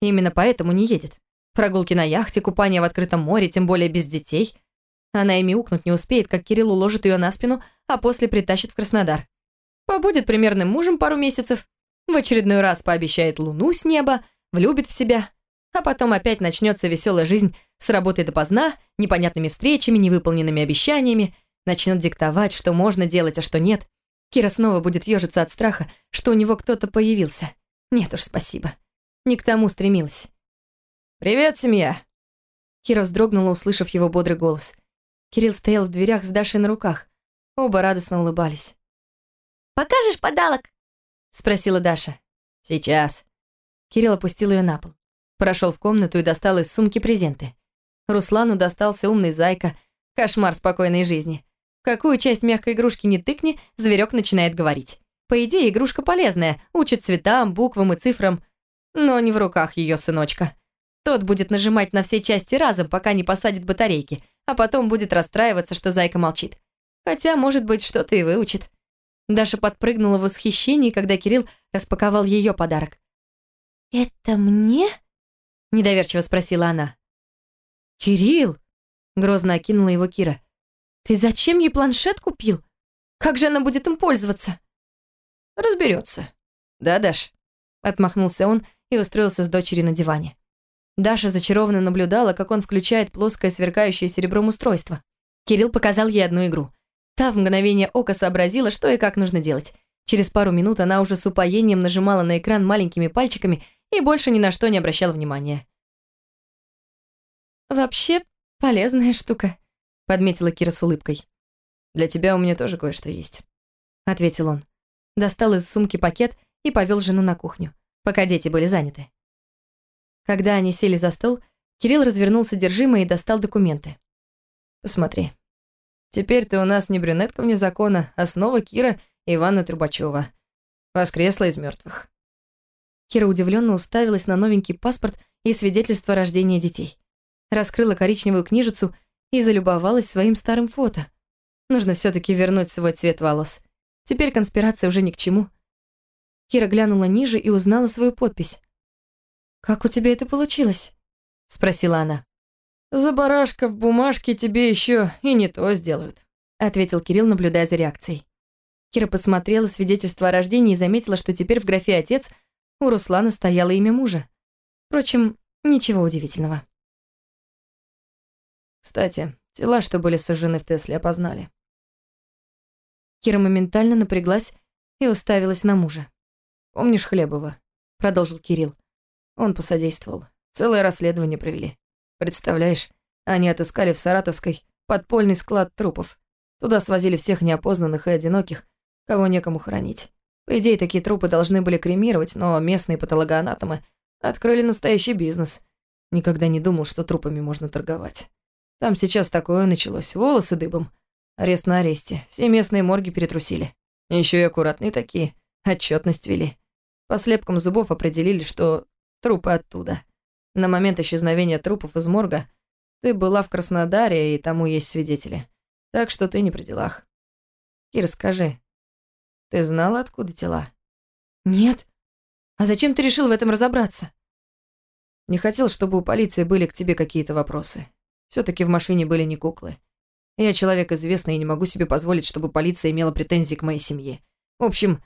Именно поэтому не едет. Прогулки на яхте, купание в открытом море, тем более без детей. Она ими укнуть не успеет, как Кирилл уложит ее на спину, а после притащит в Краснодар. Побудет примерным мужем пару месяцев, в очередной раз пообещает луну с неба, влюбит в себя, а потом опять начнется веселая жизнь с работой допоздна, непонятными встречами, невыполненными обещаниями, начнет диктовать, что можно делать, а что нет. Кира снова будет ежиться от страха, что у него кто-то появился. Нет уж, спасибо. Не к тому стремилась. «Привет, семья!» Кира вздрогнула, услышав его бодрый голос. Кирилл стоял в дверях с Дашей на руках. Оба радостно улыбались. «Покажешь подарок?» — спросила Даша. «Сейчас». Кирилл опустил ее на пол. Прошел в комнату и достал из сумки презенты. Руслану достался умный зайка, кошмар спокойной жизни. Какую часть мягкой игрушки не тыкни, зверек начинает говорить. По идее, игрушка полезная, учит цветам, буквам и цифрам, но не в руках ее сыночка. Тот будет нажимать на все части разом, пока не посадит батарейки, а потом будет расстраиваться, что зайка молчит. Хотя, может быть, что-то и выучит. Даша подпрыгнула в восхищении, когда Кирилл распаковал ее подарок. «Это мне?» Недоверчиво спросила она. «Кирилл!» Грозно окинула его Кира. «Ты зачем ей планшет купил? Как же она будет им пользоваться?» «Разберется. Да, Даш?» Отмахнулся он и устроился с дочерью на диване. Даша зачарованно наблюдала, как он включает плоское сверкающее серебром устройство. Кирилл показал ей одну игру. Та в мгновение ока сообразила, что и как нужно делать. Через пару минут она уже с упоением нажимала на экран маленькими пальчиками и больше ни на что не обращал внимания. «Вообще, полезная штука», — подметила Кира с улыбкой. «Для тебя у меня тоже кое-что есть», — ответил он. Достал из сумки пакет и повел жену на кухню, пока дети были заняты. Когда они сели за стол, Кирилл развернул содержимое и достал документы. «Посмотри. Теперь ты у нас не брюнетка вне закона, а снова Кира Ивана Трубачева. Воскресла из мертвых. Кира удивленно уставилась на новенький паспорт и свидетельство о рождении детей. Раскрыла коричневую книжицу и залюбовалась своим старым фото. Нужно все таки вернуть свой цвет волос. Теперь конспирация уже ни к чему. Кира глянула ниже и узнала свою подпись. «Как у тебя это получилось?» — спросила она. «За барашка в бумажке тебе еще и не то сделают», — ответил Кирилл, наблюдая за реакцией. Кира посмотрела свидетельство о рождении и заметила, что теперь в графе «Отец» у Руслана стояло имя мужа. Впрочем, ничего удивительного. Кстати, тела, что были сожжены в Тесле, опознали. Кира моментально напряглась и уставилась на мужа. «Помнишь Хлебова?» — продолжил Кирилл. Он посодействовал. Целое расследование провели. Представляешь, они отыскали в Саратовской подпольный склад трупов. Туда свозили всех неопознанных и одиноких, кого некому хоронить. По идее, такие трупы должны были кремировать, но местные патологоанатомы открыли настоящий бизнес. Никогда не думал, что трупами можно торговать. Там сейчас такое началось. Волосы дыбом. Арест на аресте. Все местные морги перетрусили. Еще и аккуратные такие. Отчетность вели. По слепкам зубов определили, что трупы оттуда. На момент исчезновения трупов из морга ты была в Краснодаре, и тому есть свидетели. Так что ты не при делах. Кира, скажи, ты знала, откуда тела? Нет. А зачем ты решил в этом разобраться? Не хотел, чтобы у полиции были к тебе какие-то вопросы. Все таки в машине были не куклы. Я человек известный и не могу себе позволить, чтобы полиция имела претензии к моей семье. В общем,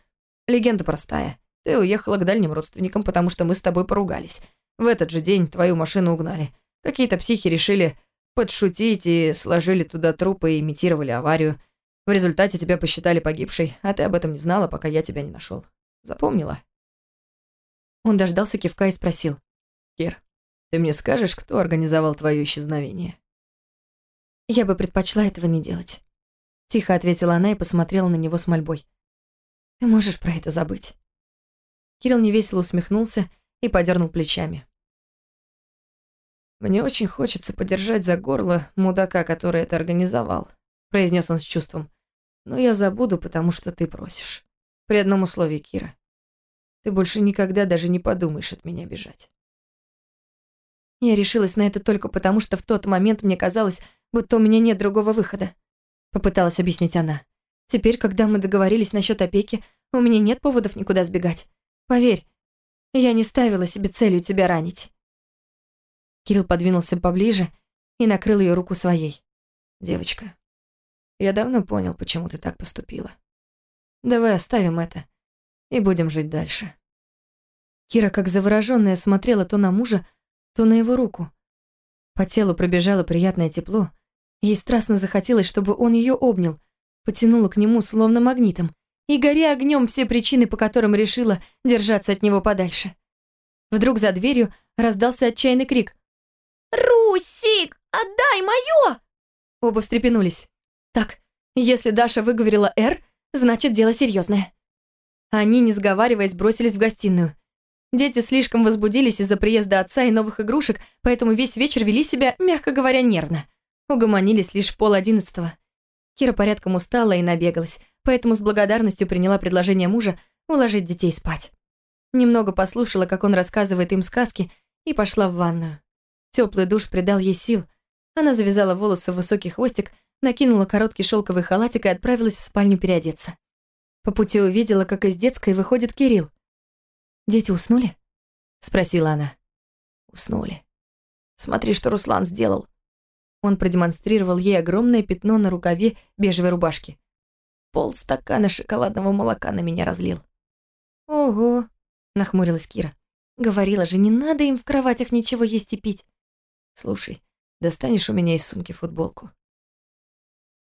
легенда простая. Ты уехала к дальним родственникам, потому что мы с тобой поругались. В этот же день твою машину угнали. Какие-то психи решили подшутить и сложили туда трупы и имитировали аварию. В результате тебя посчитали погибшей, а ты об этом не знала, пока я тебя не нашел. Запомнила?» Он дождался кивка и спросил. «Кир, ты мне скажешь, кто организовал твое исчезновение?» «Я бы предпочла этого не делать», — тихо ответила она и посмотрела на него с мольбой. «Ты можешь про это забыть». Кирилл невесело усмехнулся и подернул плечами. «Мне очень хочется подержать за горло мудака, который это организовал», — произнес он с чувством. Но я забуду, потому что ты просишь. При одном условии, Кира. Ты больше никогда даже не подумаешь от меня бежать. Я решилась на это только потому, что в тот момент мне казалось, будто у меня нет другого выхода. Попыталась объяснить она. Теперь, когда мы договорились насчет опеки, у меня нет поводов никуда сбегать. Поверь, я не ставила себе целью тебя ранить. Кирилл подвинулся поближе и накрыл ее руку своей. «Девочка, я давно понял, почему ты так поступила. Давай оставим это и будем жить дальше. Кира, как заворожённая, смотрела то на мужа, то на его руку. По телу пробежало приятное тепло. Ей страстно захотелось, чтобы он ее обнял, потянула к нему словно магнитом. И гори огнем все причины, по которым решила держаться от него подальше. Вдруг за дверью раздался отчаянный крик. «Русик, отдай моё!» Оба встрепенулись. Так, если Даша выговорила «Р», значит, дело серьезное. Они, не сговариваясь, бросились в гостиную. Дети слишком возбудились из-за приезда отца и новых игрушек, поэтому весь вечер вели себя, мягко говоря, нервно. Угомонились лишь в пол одиннадцатого. Кира порядком устала и набегалась, поэтому с благодарностью приняла предложение мужа уложить детей спать. Немного послушала, как он рассказывает им сказки, и пошла в ванную. Теплый душ придал ей сил. Она завязала волосы в высокий хвостик, накинула короткий шелковый халатик и отправилась в спальню переодеться. По пути увидела, как из детской выходит Кирилл. «Дети уснули?» — спросила она. «Уснули. Смотри, что Руслан сделал». Он продемонстрировал ей огромное пятно на рукаве бежевой рубашки. Пол стакана шоколадного молока на меня разлил. «Ого!» — нахмурилась Кира. «Говорила же, не надо им в кроватях ничего есть и пить». «Слушай, достанешь у меня из сумки футболку?»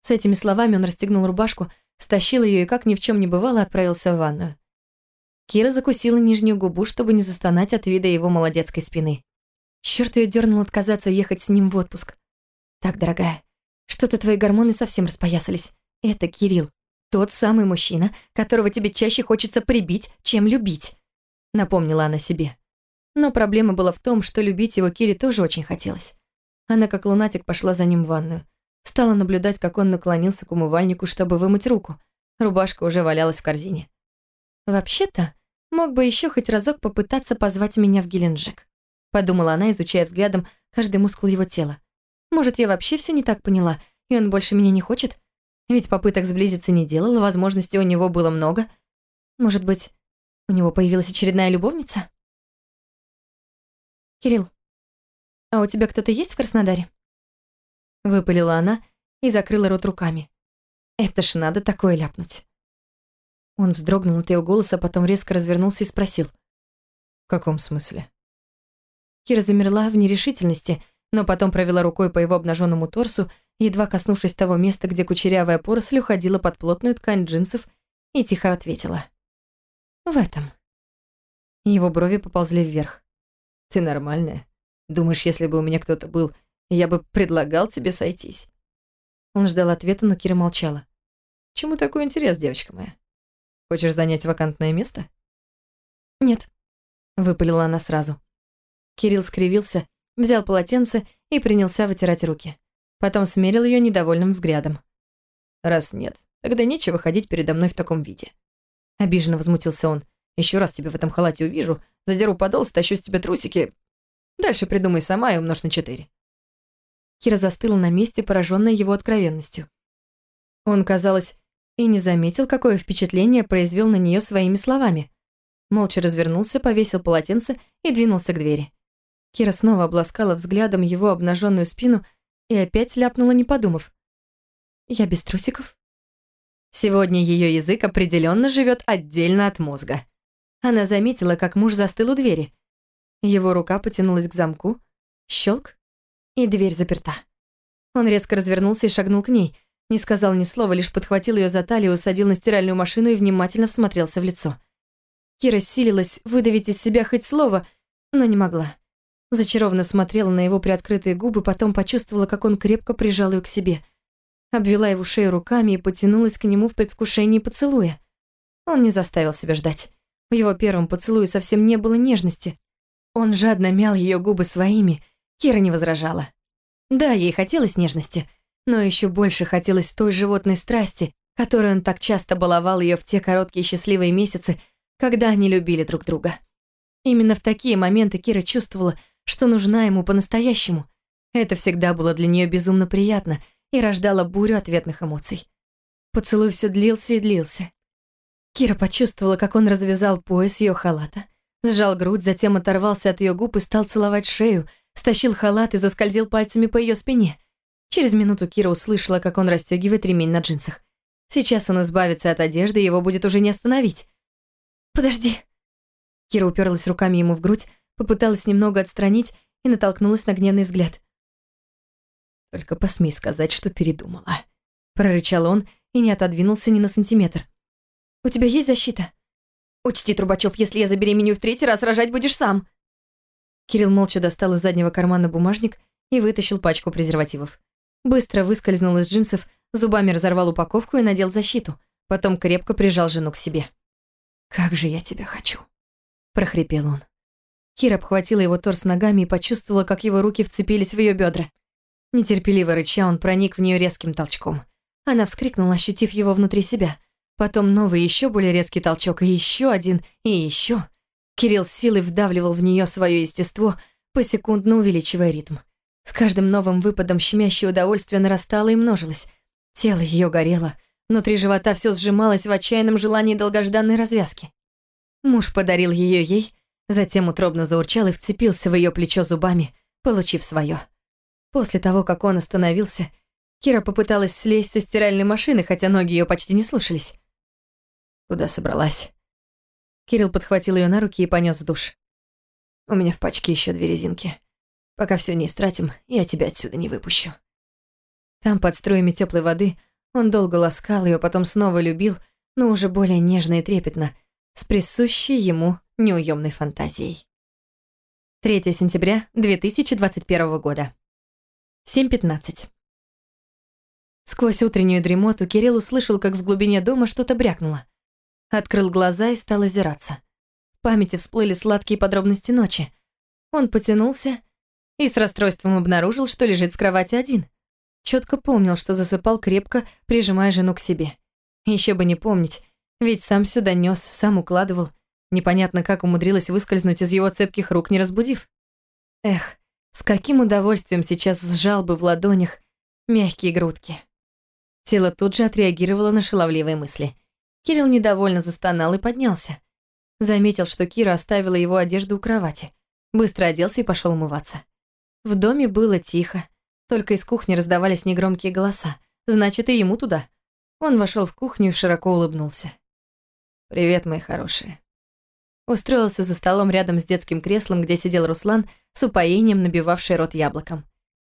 С этими словами он расстегнул рубашку, стащил ее и, как ни в чем не бывало, отправился в ванную. Кира закусила нижнюю губу, чтобы не застонать от вида его молодецкой спины. Черт ее дернул отказаться ехать с ним в отпуск. Так, дорогая, что-то твои гормоны совсем распоясались. Это Кирилл. Тот самый мужчина, которого тебе чаще хочется прибить, чем любить. Напомнила она себе. Но проблема была в том, что любить его Кире тоже очень хотелось. Она как лунатик пошла за ним в ванную. Стала наблюдать, как он наклонился к умывальнику, чтобы вымыть руку. Рубашка уже валялась в корзине. «Вообще-то, мог бы еще хоть разок попытаться позвать меня в Геленджик», подумала она, изучая взглядом каждый мускул его тела. «Может, я вообще все не так поняла, и он больше меня не хочет? Ведь попыток сблизиться не делал, возможностей у него было много. Может быть, у него появилась очередная любовница?» «Кирилл, а у тебя кто-то есть в Краснодаре?» Выпалила она и закрыла рот руками. «Это ж надо такое ляпнуть». Он вздрогнул от ее голоса, потом резко развернулся и спросил. «В каком смысле?» Кира замерла в нерешительности, но потом провела рукой по его обнаженному торсу, едва коснувшись того места, где кучерявая поросль уходила под плотную ткань джинсов, и тихо ответила. «В этом». Его брови поползли вверх. «Ты нормальная? Думаешь, если бы у меня кто-то был, я бы предлагал тебе сойтись?» Он ждал ответа, но Кира молчала. «Чему такой интерес, девочка моя? Хочешь занять вакантное место?» «Нет», — выпалила она сразу. Кирилл скривился, взял полотенце и принялся вытирать руки. Потом смерил ее недовольным взглядом. «Раз нет, тогда нечего ходить передо мной в таком виде». Обиженно возмутился он. Еще раз тебя в этом халате увижу, задеру подол, стащу с тебя трусики. Дальше придумай сама и умножь на четыре». Кира застыла на месте, пораженная его откровенностью. Он, казалось, и не заметил, какое впечатление произвел на нее своими словами. Молча развернулся, повесил полотенце и двинулся к двери. Кира снова обласкала взглядом его обнаженную спину и опять ляпнула, не подумав. «Я без трусиков?» Сегодня ее язык определенно живет отдельно от мозга. Она заметила, как муж застыл у двери. Его рука потянулась к замку, щелк, и дверь заперта. Он резко развернулся и шагнул к ней, не сказал ни слова, лишь подхватил ее за талию, усадил на стиральную машину и внимательно всмотрелся в лицо. Кира силилась выдавить из себя хоть слово, но не могла. Зачарованно смотрела на его приоткрытые губы, потом почувствовала, как он крепко прижал ее к себе. Обвела его шею руками и потянулась к нему в предвкушении поцелуя. Он не заставил себя ждать. В его первом поцелуе совсем не было нежности. Он жадно мял ее губы своими, Кира не возражала. Да, ей хотелось нежности, но еще больше хотелось той животной страсти, которой он так часто баловал ее в те короткие счастливые месяцы, когда они любили друг друга. Именно в такие моменты Кира чувствовала, что нужна ему по-настоящему. Это всегда было для нее безумно приятно и рождало бурю ответных эмоций. Поцелуй все длился и длился. Кира почувствовала, как он развязал пояс ее халата, сжал грудь, затем оторвался от ее губ и стал целовать шею, стащил халат и заскользил пальцами по ее спине. Через минуту Кира услышала, как он расстегивает ремень на джинсах. Сейчас он избавится от одежды, его будет уже не остановить. «Подожди!» Кира уперлась руками ему в грудь, попыталась немного отстранить и натолкнулась на гневный взгляд. «Только посмей сказать, что передумала», — прорычал он и не отодвинулся ни на сантиметр. У тебя есть защита? Учти, Трубачев, если я забеременею в третий раз, рожать будешь сам. Кирилл молча достал из заднего кармана бумажник и вытащил пачку презервативов. Быстро выскользнул из джинсов, зубами разорвал упаковку и надел защиту. Потом крепко прижал жену к себе. «Как же я тебя хочу!» – прохрипел он. Кира обхватила его торс ногами и почувствовала, как его руки вцепились в ее бедра. Нетерпеливо рыча, он проник в нее резким толчком. Она вскрикнула, ощутив его внутри себя. Потом новый, еще более резкий толчок, и еще один, и еще. Кирилл силой вдавливал в нее свое естество, посекундно увеличивая ритм. С каждым новым выпадом щемящее удовольствие нарастало и множилось. Тело ее горело, внутри живота все сжималось в отчаянном желании долгожданной развязки. Муж подарил ее ей, затем утробно заурчал и вцепился в ее плечо зубами, получив свое. После того, как он остановился, Кира попыталась слезть со стиральной машины, хотя ноги ее почти не слушались. Куда собралась? Кирилл подхватил ее на руки и понес в душ. У меня в пачке еще две резинки. Пока все не истратим, я тебя отсюда не выпущу. Там, под струями теплой воды, он долго ласкал ее, потом снова любил, но уже более нежно и трепетно, с присущей ему неуемной фантазией. 3 сентября 2021 года. 7.15. Сквозь утреннюю дремоту Кирилл услышал, как в глубине дома что-то брякнуло. Открыл глаза и стал озираться. В памяти всплыли сладкие подробности ночи. Он потянулся и с расстройством обнаружил, что лежит в кровати один. Четко помнил, что засыпал крепко, прижимая жену к себе. Еще бы не помнить, ведь сам сюда нес, сам укладывал. Непонятно, как умудрилась выскользнуть из его цепких рук, не разбудив. Эх, с каким удовольствием сейчас сжал бы в ладонях мягкие грудки. Тело тут же отреагировало на шаловливые мысли. Кирилл недовольно застонал и поднялся. Заметил, что Кира оставила его одежду у кровати. Быстро оделся и пошел умываться. В доме было тихо, только из кухни раздавались негромкие голоса. Значит, и ему туда. Он вошел в кухню и широко улыбнулся. «Привет, мои хорошие». Устроился за столом рядом с детским креслом, где сидел Руслан, с упоением набивавший рот яблоком.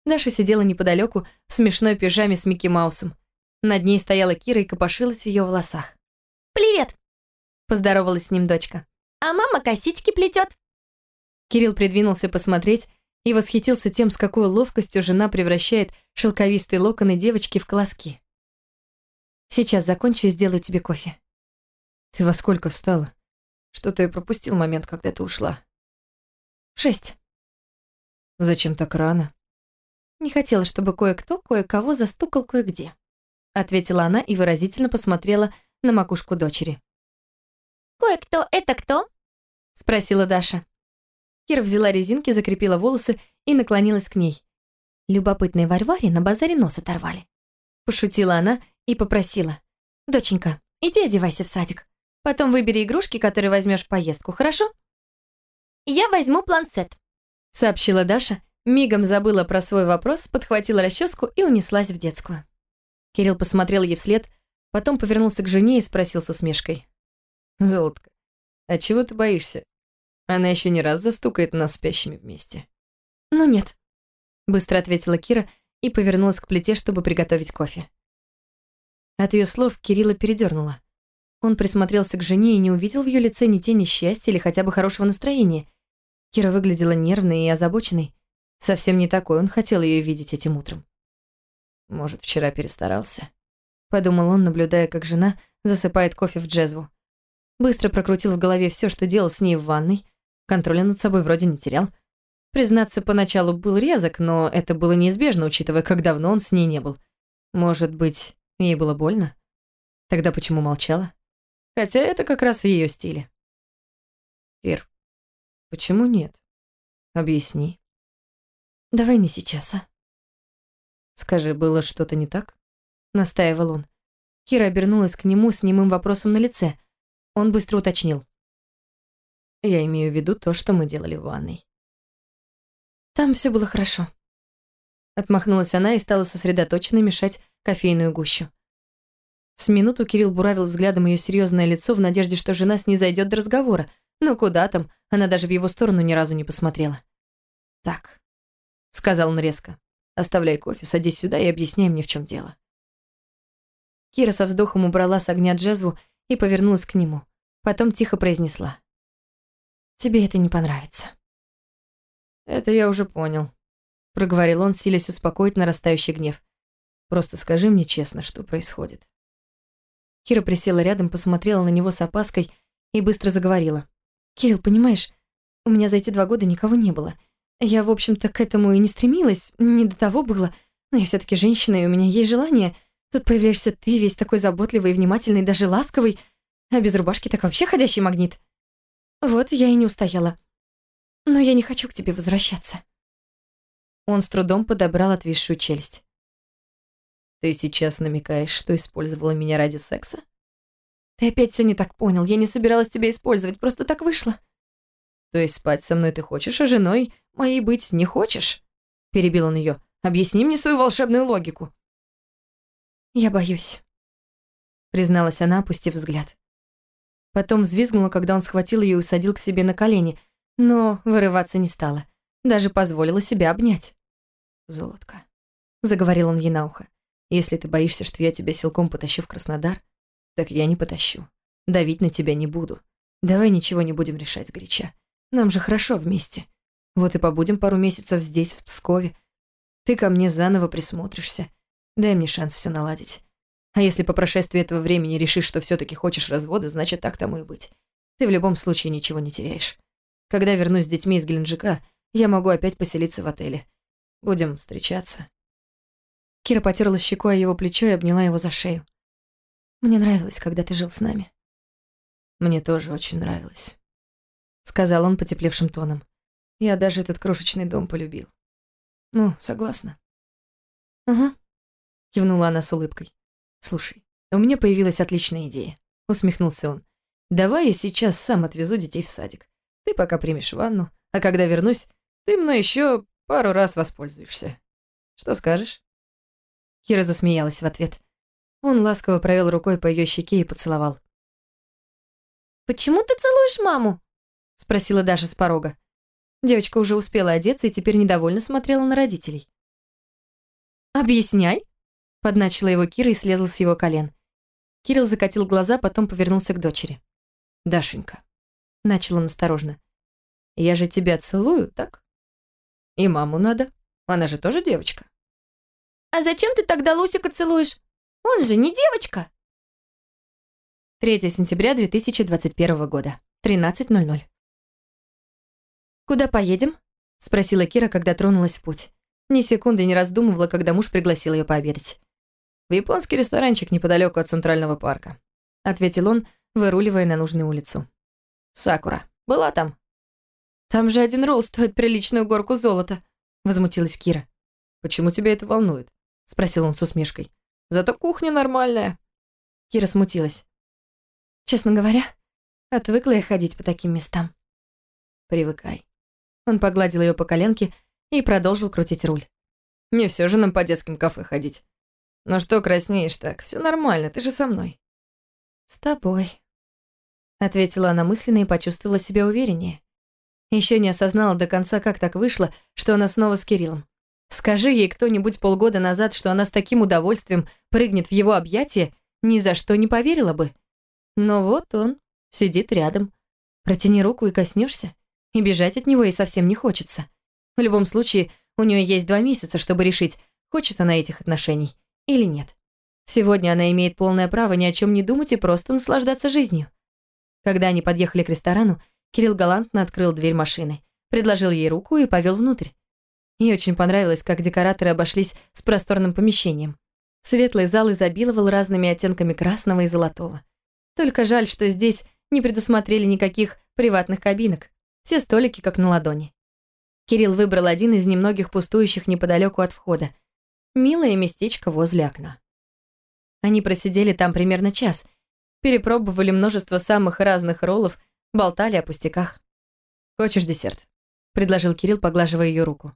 Даша сидела неподалеку в смешной пижаме с Микки Маусом. Над ней стояла Кира и копошилась в ее волосах. «Привет!» – поздоровалась с ним дочка. «А мама косички плетет. Кирилл придвинулся посмотреть и восхитился тем, с какой ловкостью жена превращает шелковистые локоны девочки в колоски. «Сейчас закончу и сделаю тебе кофе». «Ты во сколько встала? Что-то я пропустил момент, когда ты ушла». «В шесть». «Зачем так рано?» «Не хотела, чтобы кое-кто кое-кого застукал кое-где», ответила она и выразительно посмотрела на макушку дочери. «Кое-кто — это кто?» спросила Даша. Кира взяла резинки, закрепила волосы и наклонилась к ней. Любопытные Варваре на базаре нос оторвали. Пошутила она и попросила. «Доченька, иди одевайся в садик. Потом выбери игрушки, которые возьмешь в поездку, хорошо?» «Я возьму планшет», — сообщила Даша, мигом забыла про свой вопрос, подхватила расческу и унеслась в детскую. Кирилл посмотрел ей вслед, потом повернулся к жене и спросил со смешкой. «Золотка, а чего ты боишься? Она еще не раз застукает нас спящими вместе». «Ну нет», — быстро ответила Кира и повернулась к плите, чтобы приготовить кофе. От ее слов Кирилла передернула. Он присмотрелся к жене и не увидел в ее лице ни тени счастья или хотя бы хорошего настроения. Кира выглядела нервной и озабоченной. Совсем не такой он хотел ее видеть этим утром. Может, вчера перестарался? Подумал он, наблюдая, как жена засыпает кофе в джезву. Быстро прокрутил в голове все, что делал с ней в ванной. Контроля над собой вроде не терял. Признаться, поначалу был резок, но это было неизбежно, учитывая, как давно он с ней не был. Может быть, ей было больно? Тогда почему молчала? Хотя это как раз в ее стиле. Ир, почему нет? Объясни. Давай не сейчас, а? Скажи, было что-то не так? Настаивал он. Кира обернулась к нему с немым вопросом на лице. Он быстро уточнил. Я имею в виду то, что мы делали в ванной. Там все было хорошо. Отмахнулась она и стала сосредоточенно мешать кофейную гущу. С минуту Кирилл буравил взглядом ее серьезное лицо в надежде, что жена с ней зайдет до разговора. Но куда там, она даже в его сторону ни разу не посмотрела. «Так», — сказал он резко, — «оставляй кофе, садись сюда и объясняй мне, в чем дело». Кира со вздохом убрала с огня джезву и повернулась к нему. Потом тихо произнесла. «Тебе это не понравится». «Это я уже понял», — проговорил он, силясь успокоить нарастающий гнев. «Просто скажи мне честно, что происходит». Кира присела рядом, посмотрела на него с опаской и быстро заговорила. «Кирилл, понимаешь, у меня за эти два года никого не было. Я, в общем-то, к этому и не стремилась, не до того было. Но я все таки женщина, и у меня есть желание. Тут появляешься ты, весь такой заботливый и внимательный, даже ласковый, а без рубашки так вообще ходящий магнит. Вот я и не устояла. Но я не хочу к тебе возвращаться». Он с трудом подобрал отвисшую челюсть. Ты сейчас намекаешь, что использовала меня ради секса? Ты опять все не так понял. Я не собиралась тебя использовать, просто так вышло. То есть спать со мной ты хочешь, а женой моей быть не хочешь? Перебил он ее. Объясни мне свою волшебную логику. Я боюсь, призналась она, опустив взгляд. Потом взвизгнула, когда он схватил ее и усадил к себе на колени, но вырываться не стала. Даже позволила себя обнять. «Золотко», — заговорил он ей на ухо. Если ты боишься, что я тебя силком потащу в Краснодар, так я не потащу. Давить на тебя не буду. Давай ничего не будем решать горяча. Нам же хорошо вместе. Вот и побудем пару месяцев здесь, в Пскове. Ты ко мне заново присмотришься. Дай мне шанс все наладить. А если по прошествии этого времени решишь, что все таки хочешь развода, значит, так тому и быть. Ты в любом случае ничего не теряешь. Когда вернусь с детьми из Геленджика, я могу опять поселиться в отеле. Будем встречаться. Кира потерла щекой о его плечо и обняла его за шею. Мне нравилось, когда ты жил с нами. Мне тоже очень нравилось. Сказал он потеплевшим тоном. Я даже этот крошечный дом полюбил. Ну, согласна. Ага. Кивнула она с улыбкой. Слушай, у меня появилась отличная идея. Усмехнулся он. Давай я сейчас сам отвезу детей в садик. Ты пока примешь ванну, а когда вернусь, ты мной еще пару раз воспользуешься. Что скажешь?» Кира засмеялась в ответ. Он ласково провел рукой по ее щеке и поцеловал. «Почему ты целуешь маму?» — спросила Даша с порога. Девочка уже успела одеться и теперь недовольно смотрела на родителей. «Объясняй», — подначила его Кира и слезла с его колен. Кирилл закатил глаза, потом повернулся к дочери. «Дашенька, Начал он осторожно. «Я же тебя целую, так? И маму надо. Она же тоже девочка». «А зачем ты тогда Лусика целуешь? Он же не девочка!» 3 сентября 2021 года, 13.00. «Куда поедем?» – спросила Кира, когда тронулась в путь. Ни секунды не раздумывала, когда муж пригласил ее пообедать. «В японский ресторанчик неподалеку от Центрального парка», – ответил он, выруливая на нужную улицу. Сакура. Была там?» «Там же один ролл стоит приличную горку золота», — возмутилась Кира. «Почему тебя это волнует?» — спросил он с усмешкой. «Зато кухня нормальная». Кира смутилась. «Честно говоря, отвыкла я ходить по таким местам». «Привыкай». Он погладил ее по коленке и продолжил крутить руль. «Не все же нам по детским кафе ходить. Ну что краснеешь так? Все нормально, ты же со мной». «С тобой», ответила она мысленно и почувствовала себя увереннее. Еще не осознала до конца, как так вышло, что она снова с Кириллом. Скажи ей кто-нибудь полгода назад, что она с таким удовольствием прыгнет в его объятия, ни за что не поверила бы. Но вот он сидит рядом. Протяни руку и коснешься, и бежать от него ей совсем не хочется. В любом случае, у нее есть два месяца, чтобы решить, хочет она этих отношений или нет. Сегодня она имеет полное право ни о чем не думать и просто наслаждаться жизнью. Когда они подъехали к ресторану, Кирилл галантно открыл дверь машины, предложил ей руку и повел внутрь. Ей очень понравилось, как декораторы обошлись с просторным помещением. Светлый зал изобиловал разными оттенками красного и золотого. Только жаль, что здесь не предусмотрели никаких приватных кабинок. Все столики как на ладони. Кирилл выбрал один из немногих пустующих неподалеку от входа. Милое местечко возле окна. Они просидели там примерно час – перепробовали множество самых разных роллов, болтали о пустяках. «Хочешь десерт?» — предложил Кирилл, поглаживая ее руку.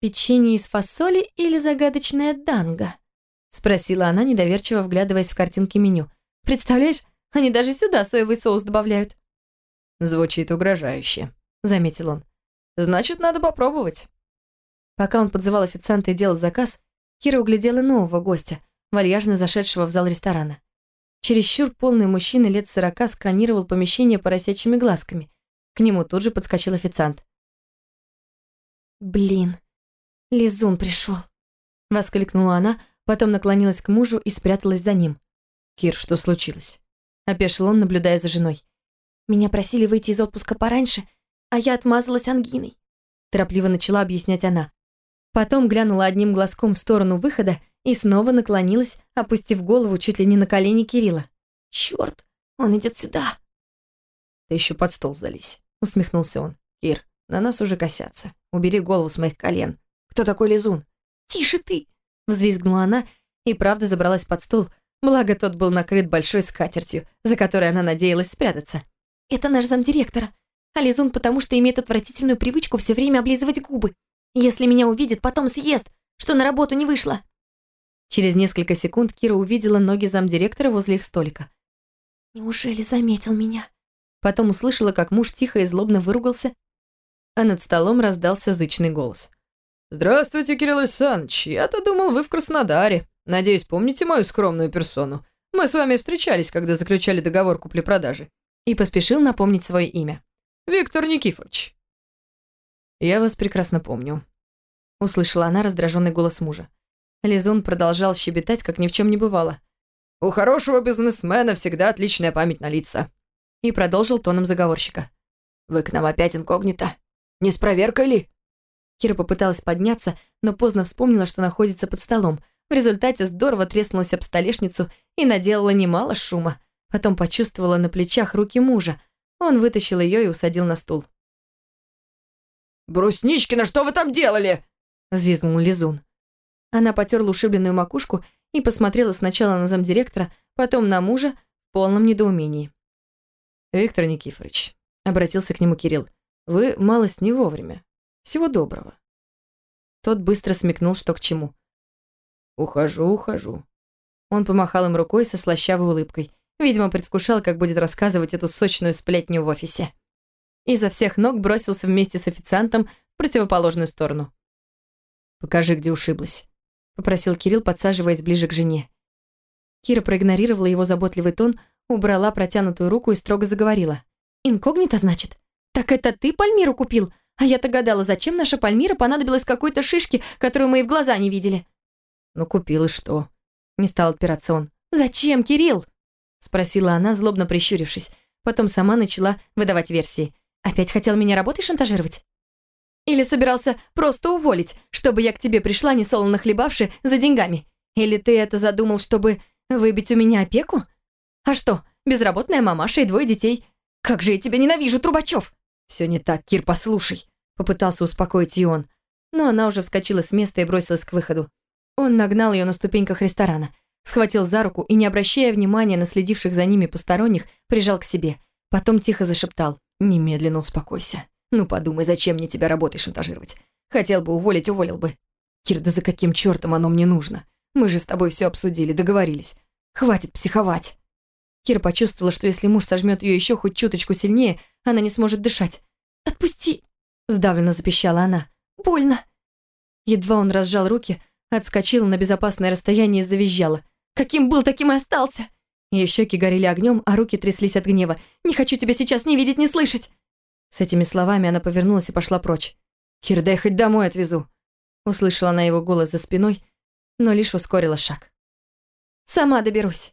«Печенье из фасоли или загадочная данга?» — спросила она, недоверчиво вглядываясь в картинки меню. «Представляешь, они даже сюда соевый соус добавляют». «Звучит угрожающе», — заметил он. «Значит, надо попробовать». Пока он подзывал официанта и делал заказ, Кира углядела нового гостя, вальяжно зашедшего в зал ресторана. Чересчур полный мужчина лет сорока сканировал помещение поросячьими глазками. К нему тут же подскочил официант. «Блин, Лизун пришел, воскликнула она, потом наклонилась к мужу и спряталась за ним. «Кир, что случилось?» – опешил он, наблюдая за женой. «Меня просили выйти из отпуска пораньше, а я отмазалась ангиной», – торопливо начала объяснять она. Потом глянула одним глазком в сторону выхода и снова наклонилась, опустив голову чуть ли не на колени Кирилла. «Чёрт, он идет сюда!» «Ты еще под стол залезь», — усмехнулся он. «Кир, на нас уже косятся. Убери голову с моих колен. Кто такой лизун?» «Тише ты!» — взвизгнула она и правда забралась под стол, благо тот был накрыт большой скатертью, за которой она надеялась спрятаться. «Это наш замдиректора. А лизун потому что имеет отвратительную привычку все время облизывать губы. Если меня увидит, потом съест, что на работу не вышла». Через несколько секунд Кира увидела ноги замдиректора возле их столика. «Неужели заметил меня?» Потом услышала, как муж тихо и злобно выругался, а над столом раздался зычный голос. «Здравствуйте, Кирилл Александрович. Я-то думал, вы в Краснодаре. Надеюсь, помните мою скромную персону. Мы с вами встречались, когда заключали договор купли-продажи». И поспешил напомнить свое имя. «Виктор Никифорович». «Я вас прекрасно помню», — услышала она раздраженный голос мужа. Лизун продолжал щебетать, как ни в чем не бывало. «У хорошего бизнесмена всегда отличная память на лица». И продолжил тоном заговорщика. «Вы к нам опять инкогнито? Не с проверкой ли?» Кира попыталась подняться, но поздно вспомнила, что находится под столом. В результате здорово треснулась об столешницу и наделала немало шума. Потом почувствовала на плечах руки мужа. Он вытащил ее и усадил на стул. «Брусничкина, что вы там делали?» – взвизгнул Лизун. Она потерла ушибленную макушку и посмотрела сначала на замдиректора, потом на мужа в полном недоумении. «Виктор Никифорович», — обратился к нему Кирилл, — «вы малость не вовремя. Всего доброго». Тот быстро смекнул, что к чему. «Ухожу, ухожу». Он помахал им рукой со слащавой улыбкой. Видимо, предвкушал, как будет рассказывать эту сочную сплетню в офисе. Изо всех ног бросился вместе с официантом в противоположную сторону. «Покажи, где ушиблась». — попросил Кирилл, подсаживаясь ближе к жене. Кира проигнорировала его заботливый тон, убрала протянутую руку и строго заговорила. «Инкогнито, значит? Так это ты Пальмиру купил? А я-то гадала, зачем наша Пальмира понадобилась какой-то шишке, которую мы и в глаза не видели?» «Ну, купил и что?» Не стал отпираться он. «Зачем, Кирилл?» Спросила она, злобно прищурившись. Потом сама начала выдавать версии. «Опять хотел меня работой шантажировать?» Или собирался просто уволить, чтобы я к тебе пришла, несолоно хлебавши, за деньгами? Или ты это задумал, чтобы выбить у меня опеку? А что, безработная мамаша и двое детей? Как же я тебя ненавижу, Трубачев!» «Все не так, Кир, послушай», — попытался успокоить ее он. Но она уже вскочила с места и бросилась к выходу. Он нагнал ее на ступеньках ресторана, схватил за руку и, не обращая внимания на следивших за ними посторонних, прижал к себе. Потом тихо зашептал «Немедленно успокойся. Ну подумай, зачем мне тебя работой шантажировать? Хотел бы уволить, уволил бы. Кир, да за каким чертом оно мне нужно? Мы же с тобой все обсудили, договорились. Хватит психовать. Кира почувствовала, что если муж сожмет ее еще хоть чуточку сильнее, она не сможет дышать. «Отпусти!» – сдавленно запищала она. «Больно!» Едва он разжал руки, отскочила на безопасное расстояние и завизжала. «Каким был, таким и остался!» Ее щеки горели огнем, а руки тряслись от гнева. «Не хочу тебя сейчас ни видеть, ни слышать!» С этими словами она повернулась и пошла прочь. «Кир, дай хоть домой отвезу!» Услышала она его голос за спиной, но лишь ускорила шаг. «Сама доберусь!»